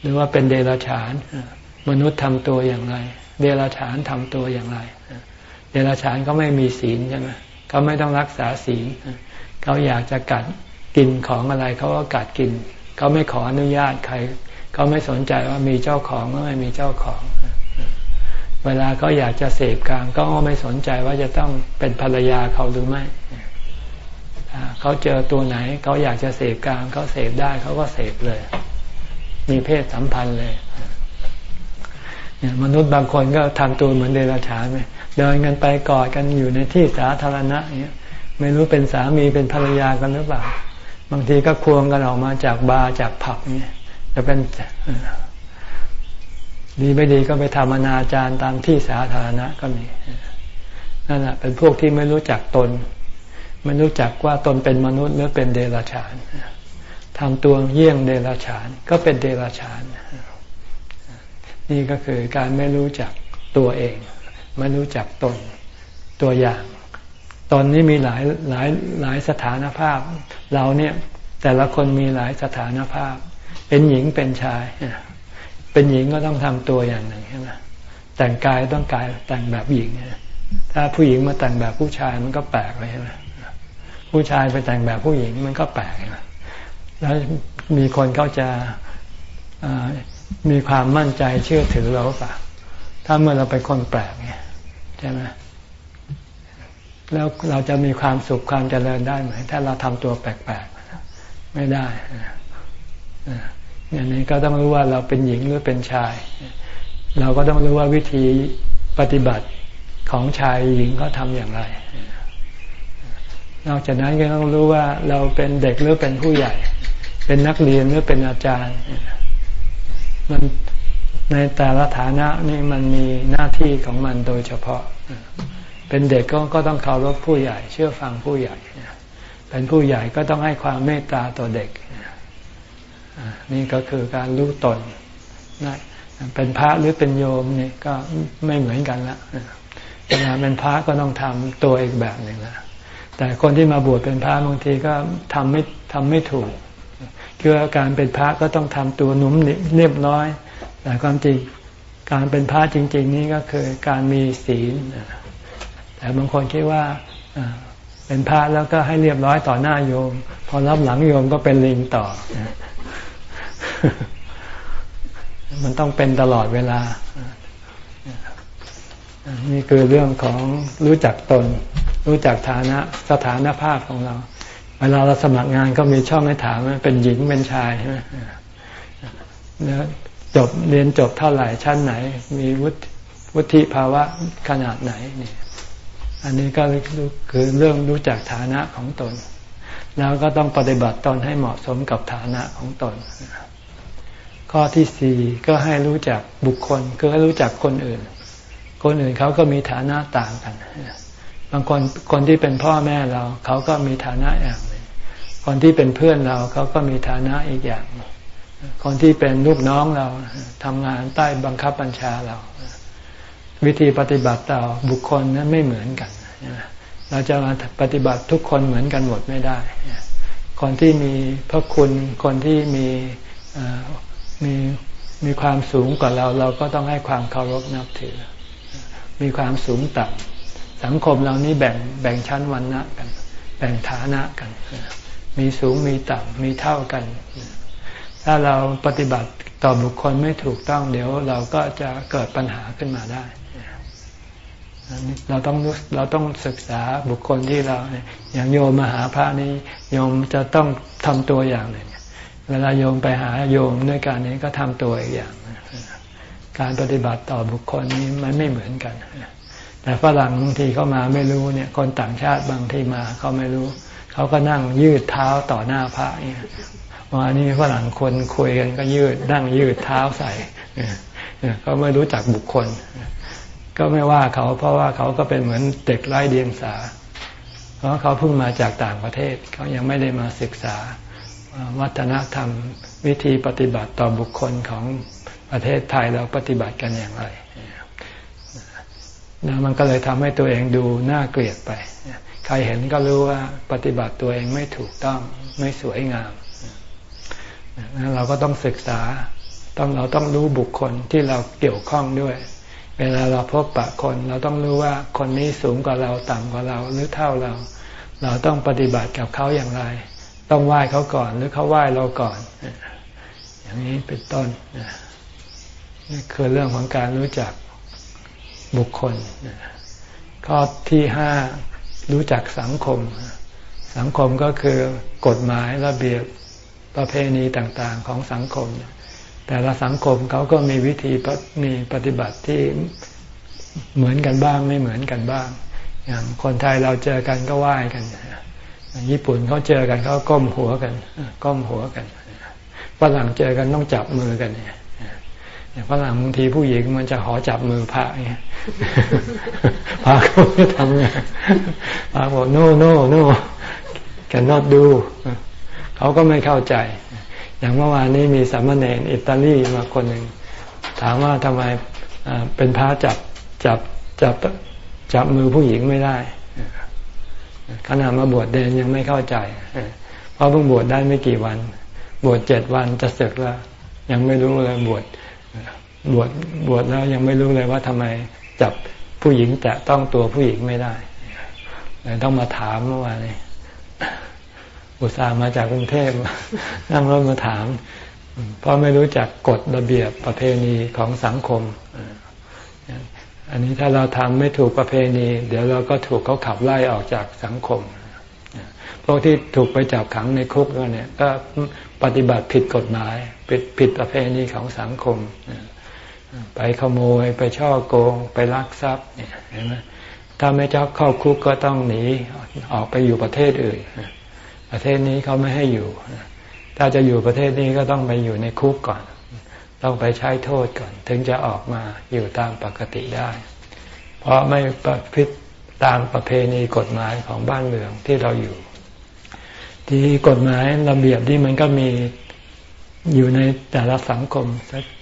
หรือว่าเป็นเดรัจฉาน มนุษย์ทำตัวอย่างไร เดรัจฉานทำตัวอย่างไร เดรัจฉานก็ไม่มีศีลใช่ไหมเขาไม่ต้องรักษาศีลเขาอยากจะกัดกินของอะไรเขาก็กัดกิน เขาไม่ขออนุญาตใคร เขาไม่สนใจว่ามีเจ้าของก็ไม่มีเจ้าของ เวลาเขาอยากจะเสพกางก็ไม่สนใจว่าจะต้องเป็นภรรยาเขาหรือไม่เขาเจอตัวไหนเขาอยากจะเสพกางเขาเสพได้เขาก็เสพเลย มีเพศสัมพันธ์เลย มนุษย์บางคนก็ทำตัวเหมือนเดรัจฉานไปเดินกันไปกอดกันอยู่ในที่สาธารณะเนี้ยไม่รู้เป็นสามีเป็นภรรยากันหรือเปล่า บางทีก็ควงกันออกมาจากบาร์จากผับเนี่ยจะเป็นดีไม่ดีก็ไปทำอนาจารตามที่สาธารณะก็มีนั่นแหะเป็นพวกที่ไม่รู้จักตน ไม่รู้จักว่าตนเป็นมนุษย์หรือเป็นเดรัจฉานทำตัวเยี่ยงเดรัจฉาน ก็เป็นเดรัจฉาน นี่ก็คือการไม่รู้จักตัวเอง ไม่รู้จักตนตัวอย่างตนนี้มีหลายหลายหลายสถานภาพ เราเนี่ยแต่ละคนมีหลายสถานภาพ เป็นหญิงเป็นชาย เป็นหญิงก็ต้องทำตัวอย่างหนึ่งใช่ไหมแต่งกายต้องกายแต่งแบบหญิงถ้าผู้หญิงมาแต่งแบบผู้ชายมันก็แปลกเลยใช่ไหมผู้ชายไปแต่งแบบผู้หญิงมันก็แปลกแล้วมีคนเขาจะ มีความมั่นใจเชื่อถือเราเปล่าถ้าเมื่อเราเป็นคนแปลกเนี่ยใช่ไหมแล้วเราจะมีความสุขความเจริญได้ไหม ถ้าเราทำตัวแปลกๆไม่ได้อย่างนี้ก็ต้องรู้ว่าเราเป็นหญิงหรือเป็นชาย เราก็ต้องรู้ว่าวิธีปฏิบัติของชายหญิงเขาทำอย่างไร นอกจากนั้นก็ต้องรู้ว่าเราเป็นเด็กหรือเป็นผู้ใหญ่ เป็นนักเรียนหรือเป็นอาจารย์ มันในแต่ละฐานะนี่มันมีหน้าที่ของมันโดยเฉพาะ เป็นเด็กก็ก็ต้องเคารพผู้ใหญ่ เชื่อฟังผู้ใหญ่ เป็นผู้ใหญ่ก็ต้องให้ความเมตตาต่อเด็ก นี่ก็คือการรู้ตนนะเป็นพระหรือเป็นโยมนี่ก็ไม่เหมือนกันละเวลาเป็นพระก็ต้องทำตัวอีกแบบหนึ่งละแต่คนที่มาบวชเป็นพระบางทีก็ทำไม่ทำไม่ถูก คือการเป็นพระก็ต้องทำตัวนุ่มเรียบร้อย แต่ความจริงการเป็นพระจริง ๆ นี่ก็คือการมีศีลแต่บางคนคิดว่าเป็นพระแล้วก็ให้เรียบร้อยต่อหน้าโยม พอรับหลังโยมก็เป็นลิงต่อ มันต้องเป็นตลอดเวลา นี่คือเรื่องของรู้จักตน รู้จักฐานะสถานภาพของเรา เวลาเราสมัครงานก็มีช่องให้ถามว่าเป็นหญิงเป็นชายใช่ไหมแล้วจบเรียนจบเท่าไหร่ชั้นไหน มีวุฒิภาวะขนาดไหนนี่อันนี้ก็คือเรื่องรู้จักฐานะของตน แล้วก็ต้องปฏิบัติตนให้เหมาะสมกับฐานะของตน ข้อที่สี่ก็ให้รู้จักบุคคลคือให้รู้จักคนอื่น คนอื่นเขาก็มีฐานะต่างกันบางคนคนที่เป็นพ่อแม่เรา เขาก็มีฐานะอย่าง คนที่เป็นเพื่อนเราเขาก็มีฐานะอีกอย่าง คนที่เป็นลูกน้องเราทำงานใต้บังคับบัญชาเรา วิธีปฏิบัติต่อบุคคลนั้นไม่เหมือนกันเราจะมาปฏิบัติทุกคนเหมือนกันหมดไม่ได้ คนที่มีพระคุณ คนที่มีมีมีความสูงกว่าเรา เราก็ต้องให้ความเคารพนับถือ มีความสูงต่ำสังคมเรานี้แบ่งแบ่งชั้นวันณะกัน แบ่งฐานะกัน มีสูงมีต่ำมีเท่ากัน ถ้าเราปฏิบัติต่อบุคคลไม่ถูกต้องเดี๋ยวเราก็จะเกิดปัญหาขึ้นมาได้ เราต้องเราต้องศึกษาบุคคลที่เราอย่างโยมมาหาพระนี้โยมจะต้องทำตัวอย่างหนึ่งเวลาโยมไปหาโยมด้วยการนี้ก็ทำตัวอีกอย่าง การปฏิบัติต่อบุคคลนี้มันไม่เหมือนกันแต่ฝรั่งบางทีเขามาไม่รู้เนี่ย คนต่างชาติบางทีมาเขาไม่รู้ เขาก็นั่งยืดเท้าต่อหน้าพระเนี่ยวันนี้ฝรั่งคนคุยกันก็ยืดนั่งยืดเท้าใส่เขาไม่รู้จักบุคคล ก็ไม่ว่าเขาเพราะว่าเขาก็เป็นเหมือนเด็กไร้เดียงสา เพราะเขาเพิ่งมาจากต่างประเทศ เขายังไม่ได้มาศึกษา วัฒนธรรมวิธีปฏิบัติต่อบุคคลของประเทศไทยเราปฏิบัติกันอย่างไรนะมันก็เลยทำให้ตัวเองดูน่าเกลียดไป ใครเห็นก็รู้ว่าปฏิบัติตัวเองไม่ถูกต้องไม่สวยงามเราก็ต้องศึกษาต้องเราต้องรู้บุคคลที่เราเกี่ยวข้องด้วย เวลาเราพบปะคนเราต้องรู้ว่าคนนี้สูงกว่าเราต่ำกว่าเราหรือเท่าเรา เราต้องปฏิบัติกับเขาอย่างไร ต้องไหว้เขาก่อนหรือเขาไหว้เราก่อน อย่างนี้เป็นต้นนี่คือเรื่องของการรู้จักบุคคลข้อที่ห้า รู้จักสังคม สังคมก็คือกฎหมายระเบียบประเพณีต่างๆของสังคม แต่ละสังคมเขาก็มีวิธีมีปฏิบัติที่เหมือนกันบ้างไม่เหมือนกันบ้าง อย่างคนไทยเราเจอกันก็ไหว้กัน ญี่ปุ่นเขาเจอกันเขาก้มหัวกัน ก้มหัวกันฝรั่งเจอกันต้องจับมือกันเนี่ย ฝรั่งบางทีผู้หญิงมันจะขอจับมือพระเนี่ยพระเขาไม่ทำไงพระบอก no no no cannot do เขาก็ไม่เข้าใจ อย่างเมื่อวานนี้มีสามเณรอิตาลีมาคนหนึ่งถามว่าทำไมเป็นพระจับจับจับจับมือผู้หญิงไม่ได้ขณะมาบวชเดนยังไม่เข้าใจ เพราะเพิ่งบวชได้ไม่กี่วัน บวชเจ็ดวันจะเสร็จแล้ว ยังไม่รู้เลยบวช บวชบวชแล้วยังไม่รู้เลยว่าทำไมจับผู้หญิงแตะต้องตัวผู้หญิงไม่ได้เลยต้องมาถามเมื่อวานนี้อุตส่าห์มาจากกรุงเทพนั่งรถมาถาม เพราะไม่รู้จักกฎระเบียบประเพณีของสังคม อันนี้ถ้าเราทำไม่ถูกประเพณี เดี๋ยวเราก็ถูกเขาขับไล่ออกจากสังคมพวกที่ถูกไปจับขังในคุกเนี่ย ก็ปฏิบัติผิดกฎหมายผิดผิดประเพณีของสังคม ไปขโมยไปช่อโกง ไปลักทรัพย์เนี่ยเห็นไหมถ้าไม่จ้าเข้าคุกก็ต้องหนีออกไปอยู่ประเทศอื่น ประเทศนี้เขาไม่ให้อยู่ ถ้าจะอยู่ประเทศนี้ก็ต้องไปอยู่ในคุกก่อน ต้องไปใช้โทษก่อน ถึงจะออกมาอยู่ตามปกติได้ เพราะไม่ประพฤติตามประเพณีกฎหมายของบ้านเมืองที่เราอยู่ ที่กฎหมายระเบียบที่มันก็มี อยู่ในแต่ละสังคม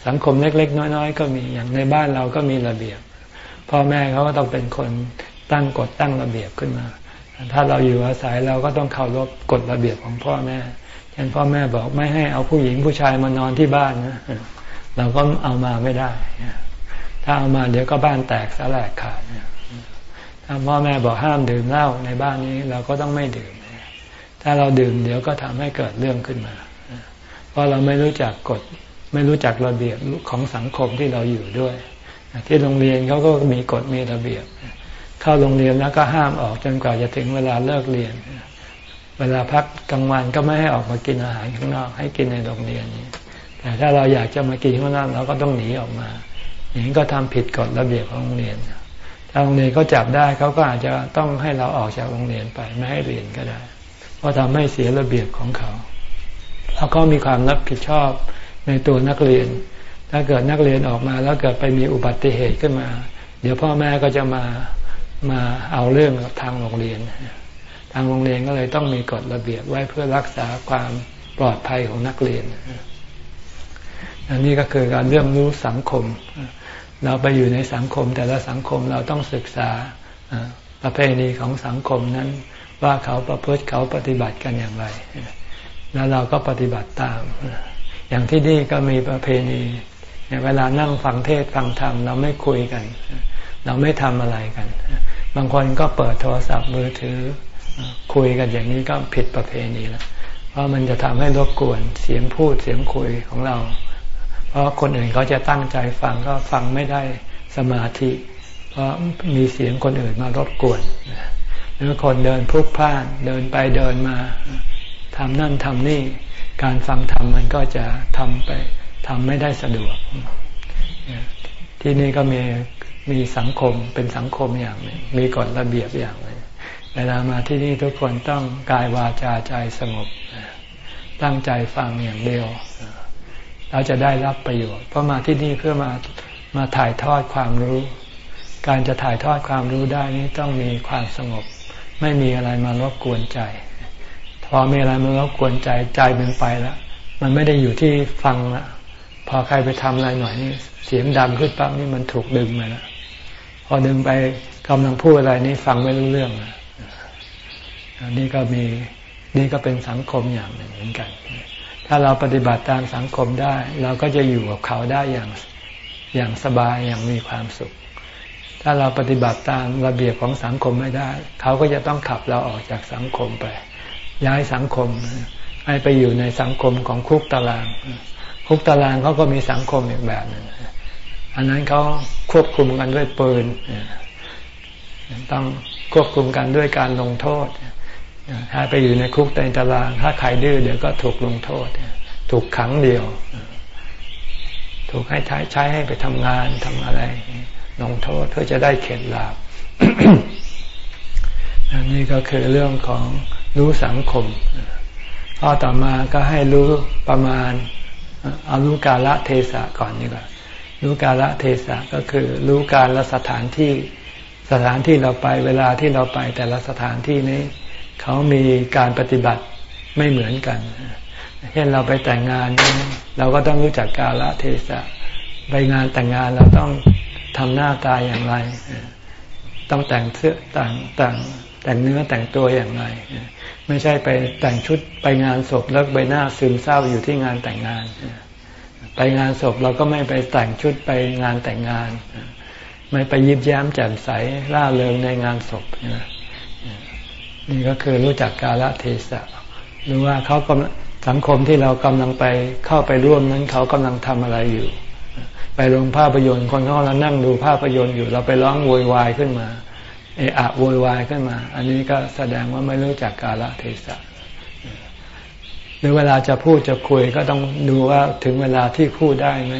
สังคมเล็ก ๆ น้อย ๆ ก็มีอย่างในบ้านเราก็มีระเบียบ พ่อแม่เขาก็ต้องเป็นคนตั้งกฎตั้งระเบียบขึ้นมา ถ้าเราอยู่อาศัยเราก็ต้องเคารพกฎระเบียบของพ่อแม่เช่นพ่อแม่บอกไม่ให้เอาผู้หญิงผู้ชายมานอนที่บ้านนะเราก็เอามาไม่ได้ ถ้าเอามาเดี๋ยวก็บ้านแตกสลายขาดถ้าพ่อแม่บอกห้ามดื่มเหล้าในบ้านนี้เราก็ต้องไม่ดื่ม ถ้าเราดื่มเดี๋ยวก็ทำให้เกิดเรื่องขึ้นมา ราะเราไม่รู้จักกฎไม่รู้จักระเบียบของสังคมที่เราอยู่ด้วย ที่โรงเรียนเขาก็มีกฎมีระเบียบ เข้าโรงเรียนแล้วก็ห้ามออกจนกว่าจะถึงเวลาเลิกเรียน เวลาพักกลางวันก็ไม่ให้ออกมากินอาหารข้างนอก ให้กินในโรงเรียนแต่ถ้าเราอยากจะมากินข้างนอกเราก็ต้องหนีออกมาอย่างนี้ก็ทำผิดกฎระเบียบของโรงเรียนถ้าโรงเรียนเขาจับได้เขาก็อาจจะต้องให้เราออกจากโรงเรียนไปไม่ให้เรียนก็ได้ เพราะทำให้เสียระเบียบของเขา แล้วก็มีความรับผิดชอบในตัวนักเรียน ถ้าเกิดนักเรียนออกมา แล้วเกิดไปมีอุบัติเหตุขึ้นมา เดี๋ยวพ่อแม่ก็จะมามาเอาเรื่องกับทางโรงเรียน ทางโรงเรียนก็เลยต้องมีกฎระเบียบไว้เพื่อรักษาความปลอดภัยของนักเรียนอันนี้ก็คือการเรื่องรู้สังคม เราไปอยู่ในสังคม แต่ละสังคมเราต้องศึกษาประเพณีของสังคมนั้น ว่าเขาประพฤติเขาปฏิบัติกันอย่างไร แล้วเราก็ปฏิบัติตาม อย่างที่นี่ก็มีประเพณีเวลานั่งฟังเทศฟังธรรมเราไม่คุยกัน เราไม่ทำอะไรกัน บางคนก็เปิดโทรศัพท์มือถือ คุยกันอย่างนี้ก็ผิดประเพณีแล้วเพราะมันจะทำให้รบกวนเสียงพูดเสียงคุยของเรา เพราะคนอื่นเขาจะตั้งใจฟังก็ฟังไม่ได้สมาธิ เพราะมีเสียงคนอื่นมารบกวนหรือคนเดินพลุกพล่านเดินไปเดินมา ทำนั่นทำนี่ การฟังธรรมมันก็จะทำไปทำไม่ได้สะดวก ที่นี่ก็มีมีสังคมเป็นสังคมอย่างหนึ่งมีกฎระเบียบอย่างหนึ่งเวลามาที่นี่ทุกคนต้องกายวาจาใจสงบ ตั้งใจฟังอย่างเดียวเราจะได้รับประโยชน์ เพราะมาที่นี่เพื่อมามาถ่ายทอดความรู้ การจะถ่ายทอดความรู้ได้นี้ต้องมีความสงบ ไม่มีอะไรมารบกวนใจ พอมีอะไรมารบกวนใจใจมันไปแล้วมันไม่ได้อยู่ที่ฟังละพอใครไปทำอะไรหน่อยนี่เสียงดังขึ้นปั๊บนี่มันถูกดึงมาแล้วพอดึงไปกำลังพูดอะไรนี่ฟังไม่รู้เรื่องอันนี้ก็มีนี่ก็เป็นสังคมอย่างหนึ่งเหมือนกัน ถ้าเราปฏิบัติตามสังคมได้ เราก็จะอยู่กับเขาได้อย่างอย่างสบายอย่างมีความสุข ถ้าเราปฏิบัติตามระเบียบของสังคมไม่ได้ เขาก็จะต้องขับเราออกจากสังคมไป ย้ายสังคม ให้ไปอยู่ในสังคมของคุกตาราง คุกตารางเขาก็มีสังคมอีกแบบหนึ่งอันนั้นเขาควบคุมกันด้วยปืนต้องควบคุมกันด้วยการลงโทษ ถ้าไปอยู่ในคุกในตาราง ถ้าใครดื้อเดี๋ยวก็ถูกลงโทษ ถูกขังเดียว ถูกให้ใช้ใช้ให้ไปทำงานทำอะไร ลงโทษเพื่อจะได้เข็ดหลาบนนี้ก็คือเรื่องของ รู้สังคม ข้อต่อมาก็ให้รู้ประมาณเอารู้กาละเทศะก่อนนี่ก่อนรู้กาละเทศะก็คือ รู้การละสถานที่สถานที่เราไปเวลาที่เราไปแต่ละสถานที่นี้ เขามีการปฏิบัติไม่เหมือนกันเช่นเราไปแต่งงาน เราก็ต้องรู้จักกาลเทศะไปงานแต่งงานเราต้องทำหน้าตาอย่างไร ต้องแต่งเสื้อแต่งแต่งแต่งเนื้อแต่งตัวอย่างไร ไม่ใช่ไปแต่งชุดไปงานศพแล้วใบหน้าซึมเศร้าอยู่ที่งานแต่งงาน ไปงานศพเราก็ไม่ไปแต่งชุดไปงานแต่งงาน ไม่ไปยิบย้มแจ่มใสร่าเริงในงานศพนี่ก็คือรู้จักกาลเทศะหรือว่าเขากำสังคมที่เรากำลังไปเข้าไปร่วมนั้นเขากำลังทำอะไรอยู่ ไปโรงภาพยนตร์คนเขากำลังนั่งดูภาพยนตร์อยู่ เราไปร้องโวยวายขึ้นมา เอะอะโวยวายขึ้นมา อันนี้ก็แสดงว่าไม่รู้จักกาลเทศะหรือเวลาจะพูดจะคุยก็ต้องดูว่าถึงเวลาที่พูดได้ไหม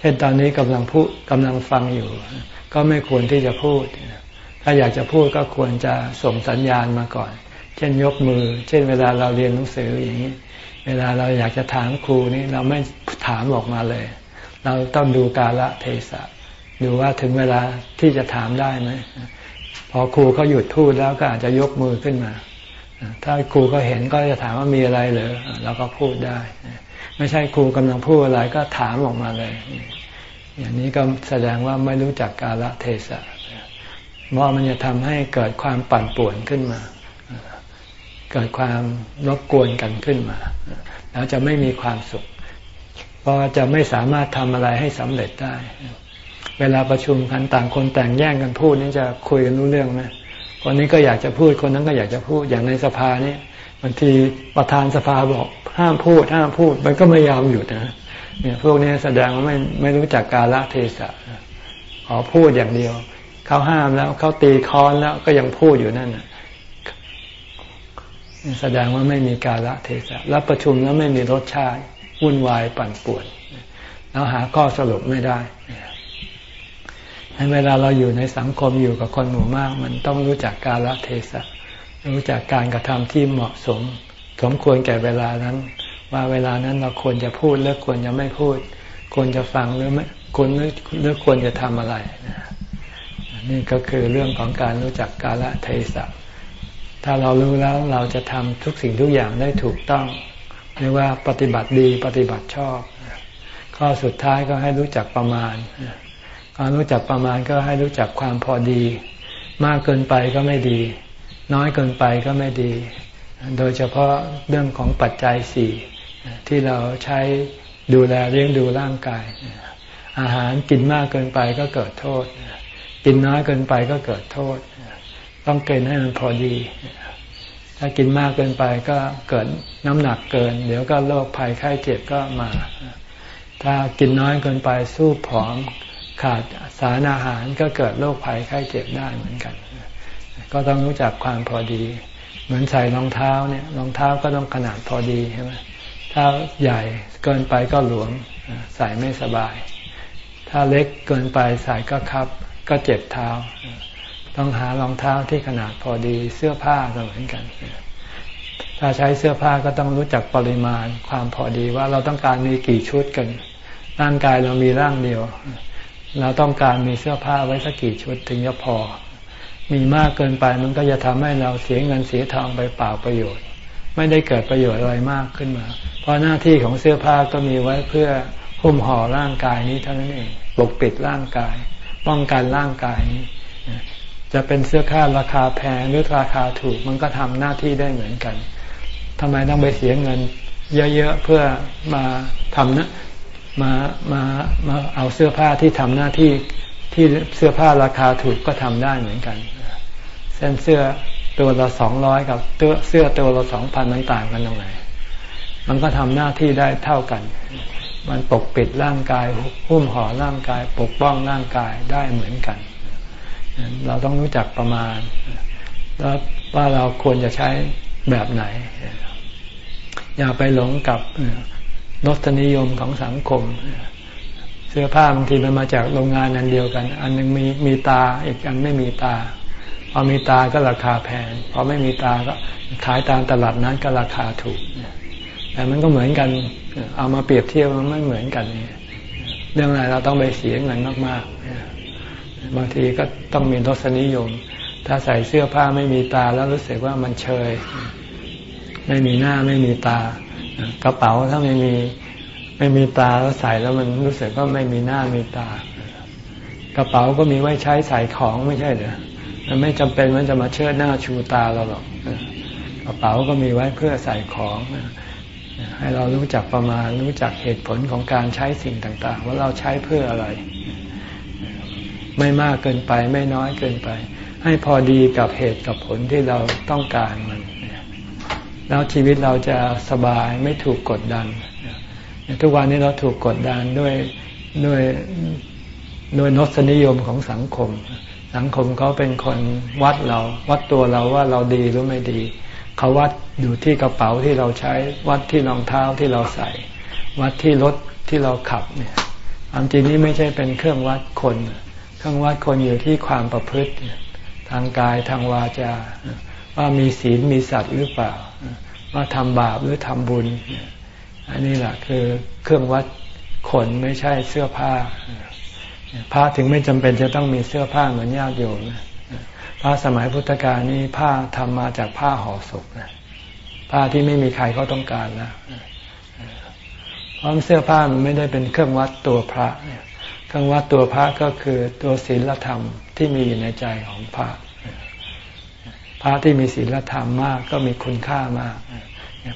เช่นตอนนี้กำลังพูดกำลังฟังอยู่ ก็ไม่ควรที่จะพูด ถ้าอยากจะพูดก็ควรจะส่งสัญญาณมาก่อน เช่นยกมือ เช่นเวลาเราเรียนหนังสืออย่างนี้ เวลาเราอยากจะถามครูนี่เราไม่ถามออกมาเลย เราต้องดูกาละเทศะดูว่าถึงเวลาที่จะถามได้ไหม อครูเขาหยุดพูดแล้วก็อาจจะยกมือขึ้นมา ถ้าครูก็เห็นก็จะถามว่ามีอะไรเหรอเราก็พูดได้ ไม่ใช่ครูกำลังพูดอะไรก็ถามออกมาเลย อย่างนี้ก็แสดงว่าไม่รู้จักกาลเทศะเพราะมันจะทำให้เกิดความปั่นป่วนขึ้นมา เกิดความรบกวนกันขึ้นมา แล้วจะไม่มีความสุข เพราะจะไม่สามารถทำอะไรให้สำเร็จได้ เวลาประชุมกันต่างคนแต่งแย่งกันพูดนี่จะคุยกันรู้เรื่องไหมคนนี้ก็อยากจะพูดคนนั้นก็อยากจะพูดอย่างในสภานี่บางทีประธานสภาบอกห้ามพูดห้ามพูด มันก็ไม่ยอมหยุดนะเนี่ยพวกนี้แสดงว่าไม่ไม่รู้จักกาลเทศะขอพูดอย่างเดียวเขาห้ามแล้วเขาตีค้อนแล้วก็ยังพูดอยู่นั่นแสดงว่าไม่มีกาลเทศะรับประชุมแล้วไม่มีรสชาติวุ่นวายปั่นป่วน แล้วหาข้อสรุปไม่ได้ เวลาเราอยู่ในสังคมอยู่กับคนหมู่มาก มันต้องรู้จักกาลเทศะรู้จักการกระทำที่เหมาะสม สมควรแก่เวลานั้น ว่าเวลานั้นเราควรจะพูดหรือควรจะไม่พูด ควรจะฟังหรือไม่ควรหรือควรจะทำอะไรนี่ก็คือเรื่องของการรู้จักกาลเทศะถ้าเรารู้แล้วเราจะทำทุกสิ่งทุกอย่างได้ถูกต้องเรียกว่าปฏิบัติดีปฏิบัติชอบ ข้อสุดท้ายก็ให้รู้จักประมาณ การรู้จักประมาณก็ให้รู้จักความพอดี มากเกินไปก็ไม่ดี น้อยเกินไปก็ไม่ดี โดยเฉพาะเรื่องของปัจจัยสี่ที่เราใช้ดูแลเลี้ยงดูร่างกาย อาหารกินมากเกินไปก็เกิดโทษ กินน้อยเกินไปก็เกิดโทษ ต้องเกณฑ์ให้มันพอดี ถ้ากินมากเกินไปก็เกิดน้ำหนักเกิน เดี๋ยวก็โรคภัยไข้เจ็บก็มา ถ้ากินน้อยเกินไปสู้ผอม ขาดสารอาหารก็เกิดโรคภัยไข้เจ็บได้เหมือนกัน ก็ต้องรู้จักความพอดี เหมือนใส่รองเท้าเนี่ยรองเท้าก็ต้องขนาดพอดีใช่ไหมถ้าใหญ่เกินไปก็หลวมใส่ไม่สบาย ถ้าเล็กเกินไปใส่ก็คับ ก็เจ็บเท้า ต้องหารองเท้าที่ขนาดพอดีเสื้อผ้าก็เหมือนกัน ถ้าใช้เสื้อผ้าก็ต้องรู้จักปริมาณความพอดีว่าเราต้องการมีกี่ชุดกัน ร่างกายเรามีร่างเดียว เราต้องการมีเสื้อผ้าไว้สักกี่ชุดถึงจะพอ มีมากเกินไปมันก็จะทำให้เราเสียเงินเสียทองไปเปล่าประโยชน์ ไม่ได้เกิดประโยชน์อะไรมากขึ้นมา เพราะหน้าที่ของเสื้อผ้าก็มีไว้เพื่อหุ้มห่อร่างกายนี้เท่านั้นเองปกปิดร่างกาย ป้องกันร่างกายนี้ จะเป็นเสื้อผ้าราคาแพงหรือราคาถูกมันก็ทำหน้าที่ได้เหมือนกันทำไมต้องไปเสียเงินเยอะๆเพื่อมาทำนะ มามามาเอาเสื้อผ้าที่ทำหน้าที่ที่เสื้อผ้าราคาถูกก็ทำได้เหมือนกันเส้นเสื้อตัวละสองร้อยกับตัวเสื้อตัวละสองพันมันต่างกันตรงไหนมันก็ทำหน้าที่ได้เท่ากัน มันปกปิดร่างกายหุ้มห่อร่างกาย ปกป้องร่างกายได้เหมือนกัน เราต้องรู้จักประมาณแล้วว่าเราควรจะใช้แบบไหน อย่าไปหลงกับ รสนิยมของสังคม เสื้อผ้าบางทีมันมาจากโรงงานอันเดียวกัน อันนึงมีมีตาอีกอันไม่มีตา พอมีตาก็ราคาแพงพอไม่มีตาก็ขายตามตลาดนั้นก็ราคาถูกแต่มันก็เหมือนกันเอามาเปรียบเทียบมันไม่เหมือนกันเรื่องอะไรเราต้องไปเสียเงินมากๆบางทีก็ต้องมีรสนิยม ถ้าใส่เสื้อผ้าไม่มีตาแล้วรู้สึกว่ามันเชย ไม่มีหน้าไม่มีตา กระเป๋าถ้าไม่มีไม่มีตาแล้วใส่แล้วมันรู้สึกว่าไม่มีหน้ามีตา กระเป๋าก็มีไว้ใช้ใส่ของไม่ใช่เหรอมันไม่จำเป็นมันจะมาเชิดหน้าชูตาเราหรอกกระเป๋าก็มีไว้เพื่อใส่ของให้เรารู้จักประมาณรู้จักเหตุผลของการใช้สิ่งต่างๆ ว่าเราใช้เพื่ออะไร ไม่มากเกินไปไม่น้อยเกินไป ให้พอดีกับเหตุกับผลที่เราต้องการมัน แล้วชีวิตเราจะสบายไม่ถูกกดดัน ทุกวันนี้เราถูกกดดันด้วยด้วยด้วยนสนิยมของสังคม สังคมเขาเป็นคนวัดเรา วัดตัวเราว่าเราดีหรือไม่ดี เขาวัดอยู่ที่กระเป๋าที่เราใช้ วัดที่รองเท้าที่เราใส่ วัดที่รถที่เราขับเนี่ยความจริงนี้ไม่ใช่เป็นเครื่องวัดคน เครื่องวัดคนอยู่ที่ความประพฤติ ทางกายทางวาจาว่ามีศีลมีสัตว์หรือเปล่า ว่าทำบาปหรือทำบุญ อันนี้แหละคือเครื่องวัดขนไม่ใช่เสื้อผ้าพระถึงไม่จำเป็นจะต้องมีเสื้อผ้าเหมือนญาติโยมพระสมัยพุทธกาลนี่ผ้าทำมาจากผ้าห่อศพนะผ้าที่ไม่มีใครเขาต้องการนะเพราะเสื้อผ้ามันไม่ได้เป็นเครื่องวัดตัวพระเครื่องวัดตัวพระก็คือตัวศีลธรรมที่มีอยู่ในใจของพระพระที่มีศีลธรรมมากก็มีคุณค่ามาก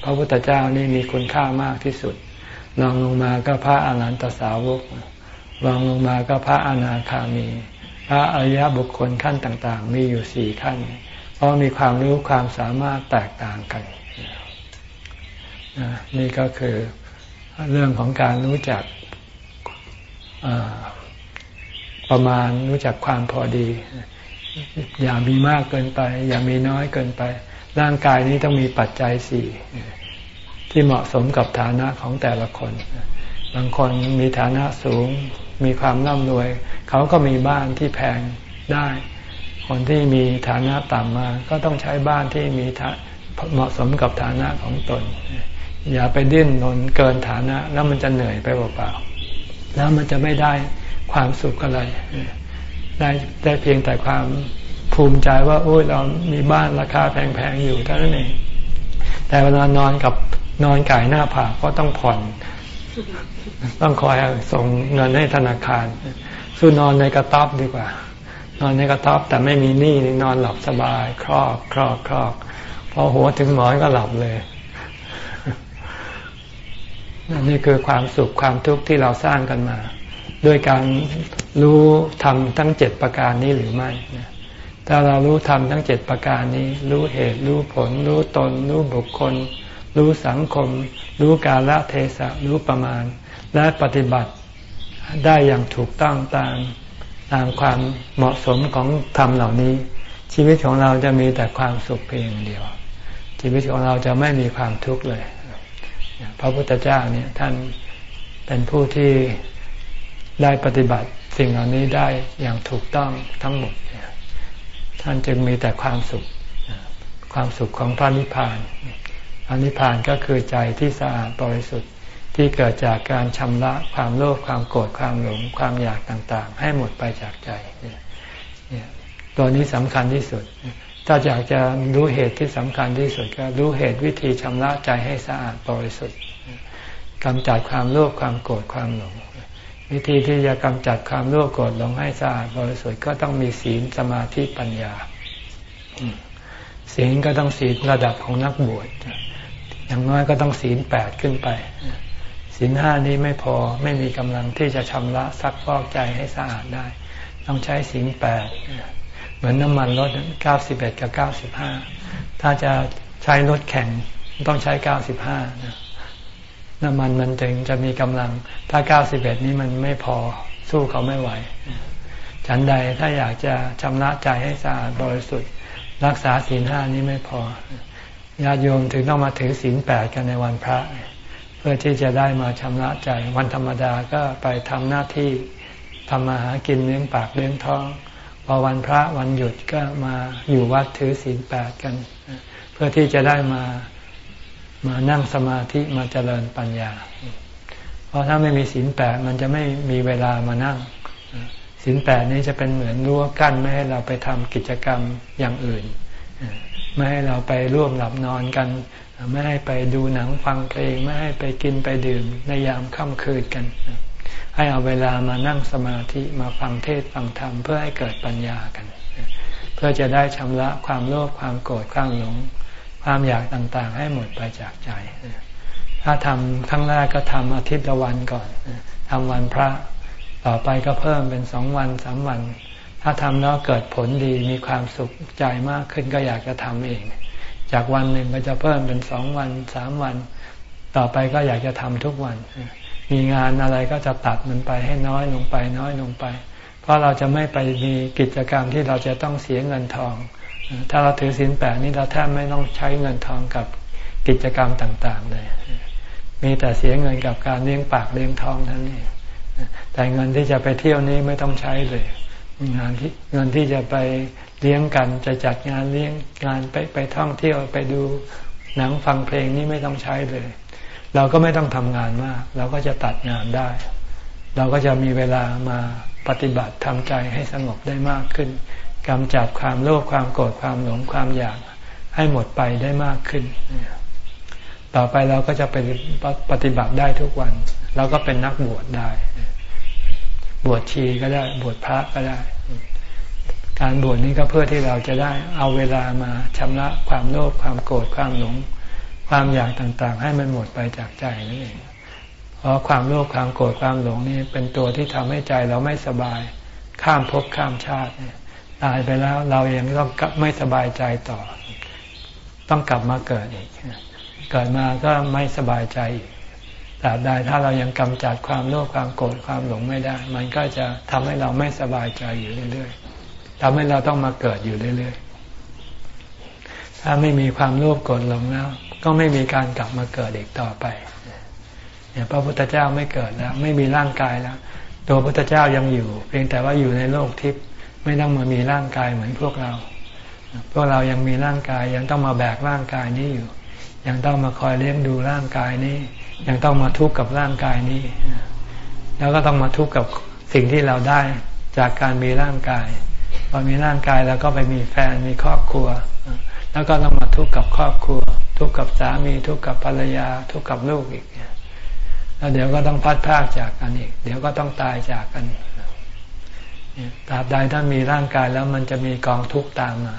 พระพุทธเจ้านี่มีคุณค่ามากที่สุดลองลงมาก็พระอรหันตสาวกลองลงมาก็พระอนาคามี พระอริยบุคคลขั้นต่างๆ มีอยู่สี่ขั้น เพราะมีความรู้ความสามารถแตกต่างกัน นี่ก็คือเรื่องของการรู้จักประมาณรู้จักความพอดี อย่ามีมากเกินไป อย่ามีน้อยเกินไป ร่างกายนี้ต้องมีปัจจัยสี่ที่เหมาะสมกับฐานะของแต่ละคน บางคนมีฐานะสูง มีความร่ำรวย เขาก็มีบ้านที่แพงได้ คนที่มีฐานะต่ำมา ก็ต้องใช้บ้านที่มีเหมาะสมกับฐานะของตน อย่าไปดิ้นรนเกินฐานะ แล้วมันจะเหนื่อยไปเปล่าๆแล้วมันจะไม่ได้ความสุขอะไรได้ได้เพียงแต่ความ ภูมิใจว่าโอ้ยเรามีบ้านราคาแพงๆอยู่เท่านั้นเองแต่เวลานอนกับนอนก่ายหน้าผากก็ต้องผ่อน ต้องคอยส่งเงินให้ธนาคารสู้นอนในกระต๊อบดีกว่า นอนในกระต๊อบแต่ไม่มีหนี้นอนหลับสบาย ครอบครอบครอบพอหัวถึงหมอนก็หลับเลยนี่คือความสุขความทุกข์ที่เราสร้างกันมา ด้วยการรู้ทำทั้งเจ็ดประการนี้หรือไม่ ถ้าเรารู้ทำทั้งเจ็ดประการนี้ รู้เหตุ รู้ผล รู้ตน รู้บุคคล รู้สังคม รู้กาลเทศะรู้ประมาณ และปฏิบัติได้อย่างถูกต้องตามตามความเหมาะสมของธรรมเหล่านี้ ชีวิตของเราจะมีแต่ความสุขเพียงเดียว ชีวิตของเราจะไม่มีความทุกข์เลยพระพุทธเจ้าเนี่ยท่านเป็นผู้ที่ได้ปฏิบัติสิ่งเหล่านี้ได้อย่างถูกต้องทั้งหมด ท่านจึงมีแต่ความสุข ความสุขของพระนิพพานพระนิพพานก็คือใจที่สะอาดบริสุทธิ์ที่เกิดจากการชำระความโลภความโกรธความหลงความอยากต่าง ๆ ให้หมดไปจากใจตัวนี้สำคัญที่สุด ถ้าอยากจะรู้เหตุที่สำคัญที่สุด ก็รู้เหตุวิธีชำระใจให้สะอาดบริสุทธิ์กำจัดความโลภความโกรธความหลง วิธีที่จะกำจัดความโลภโกรธหลงให้สะอาดบริสุทธิ์ก็ต้องมีศีลสมาธิปัญญา ศีลก็ต้องศีลระดับของนักบวชอย่างน้อยก็ต้องศีลแปดขึ้นไป ศีลห้านี้ไม่พอไม่มีกำลังที่จะชำระซักฟอกใจให้สะอาดได้ ต้องใช้ศีลแปดเหมือนน้ำมันรถเก้าสิบเอ็ดกับเก้าสิบห้าถ้าจะใช้รถแข่งต้องใช้เก้าสิบห้าน้ น้ำมันมันจึงจะมีกำลัง ถ้าเก้าสิบเอ็ดนี้มันไม่พอสู้เขาไม่ไหว ฉันใดถ้าอยากจะชำระใจให้สะอาดบริสุทธิ์ รักษาศีลห้านี้ไม่พอญาติโยมถึงต้องมาถือศีลแปดกันในวันพระ เพื่อที่จะได้มาชำระใจ วันธรรมดาก็ไปทำหน้าที่ทำมาหากินเลี้ยงปากเลี้ยงท้องพอวันพระวันหยุดก็มาอยู่วัดถือศีลแปดกัน เพื่อที่จะได้มา มานั่งสมาธิมาเจริญปัญญา เพราะถ้าไม่มีศีลแปดมันจะไม่มีเวลามานั่งศีลแปดนี้จะเป็นเหมือนรั้วกั้นไม่ให้เราไปทำกิจกรรมอย่างอื่น ไม่ให้เราไปร่วมหลับนอนกัน ไม่ให้ไปดูหนังฟังเพลง ไม่ให้ไปกินไปดื่มในยามค่ำคืนกัน ให้เอาเวลามานั่งสมาธิมาฟังเทศฟังธรรมเพื่อให้เกิดปัญญากัน เพื่อจะได้ชำระความโลภความโกรธความหลง ความอยากต่างๆ ให้หมดไปจากใจ ถ้าทำครั้งแรกก็ทำอาทิตย์ละวันก่อนทำวันพระ ต่อไปก็เพิ่มเป็นสองวันสามวัน ถ้าทำแล้วเกิดผลดีมีความสุขใจมากขึ้นก็อยากจะทำเอง จากวันหนึ่งก็จะเพิ่มเป็นสองวันสามวัน ต่อไปก็อยากจะทำทุกวัน มีงานอะไรก็จะตัดมันไปให้น้อยลงไปน้อยลงไป เพราะเราจะไม่ไปมีกิจกรรมที่เราจะต้องเสียเงินทอง ถ้าเราถือศีลแปดนี่เราแทบไม่ต้องใช้เงินทองกับกิจกรรมต่างๆเลย มีแต่เสียเงินกับการเลี้ยงปากเลี้ยงท้องนั่นเองแต่เงินที่จะไปเที่ยวนี้ไม่ต้องใช้เลย งานที่เงินที่จะไปเลี้ยงกันจะจัดงานเลี้ยงงานไปไปท่องเที่ยวไปดูหนังฟังเพลงนี่ไม่ต้องใช้เลย เราก็ไม่ต้องทำงานมาก เราก็จะตัดงานได้ เราก็จะมีเวลามาปฏิบัติทำใจให้สงบได้มากขึ้น กำจัดความโลภความโกรธความหลงความอยากให้หมดไปได้มากขึ้น ต่อไปเราก็จะไปปฏิบัติได้ทุกวัน เราก็เป็นนักบวชได้ บวชชีก็ได้ บวชพระก็ได้ การบวชนี้ก็เพื่อที่เราจะได้เอาเวลามาชำระความโลภความโกรธความหลง ความอยากต่างๆ ให้มันหมดไปจากใจนั่นเอง เพราะความโลภความโกรธความหลงนี่เป็นตัวที่ทำให้ใจเราไม่สบาย ข้ามภพข้ามชาติเนี่ย ตายไปแล้ว เรายังต้องไม่สบายใจต่อ ต้องกลับมาเกิดอีก เกิดมาก็ไม่สบายใจอีกตราบใดถ้าเรายังกำจัดความโลภความโกรธความหลงไม่ได้ มันก็จะทำให้เราไม่สบายใจอยู่เรื่อยๆทำให้เราต้องมาเกิดอยู่เรื่อยๆถ้าไม่มีความโลภโกรธหลงแล้ว ก็ไม่มีการกลับมาเกิดอีกต่อไปเนี่ยพระพุทธเจ้าไม่เกิดแล้ว ไม่มีร่างกายแล้ว ตัวพุทธเจ้ายังอยู่ เพียงแต่ว่าอยู่ในโลกทิพย์ ไม่ต้องมามีร่างกายเหมือนพวกเรา พวกเรายังมีร่างกายยังต้องมาแบกร่างกายนี้อยู่ ยังต้องมาคอยเลี้ยงดูร่างกายนี้ ยังต้องมาทุกข์กับร่างกายนี้ แล้วก็ต้องมาทุกข์กับสิ่งที่เราได้จากการมีร่างกาย พอมีร่างกายแล้วก็ไปมีแฟนมีครอบครัว แล้วก็ต้องมาทุกข์กับครอบครัว ทุกข์กับสามีทุกข์กับภรรยา ทุกข์กับลูกอีกแล้วเดี๋ยวก็ต้องพัดพากจากกันอีก เดี๋ยวก็ต้องตายจากกันอีก ตราบใดถ้ามีร่างกายแล้วมันจะมีกองทุกข์ตามมา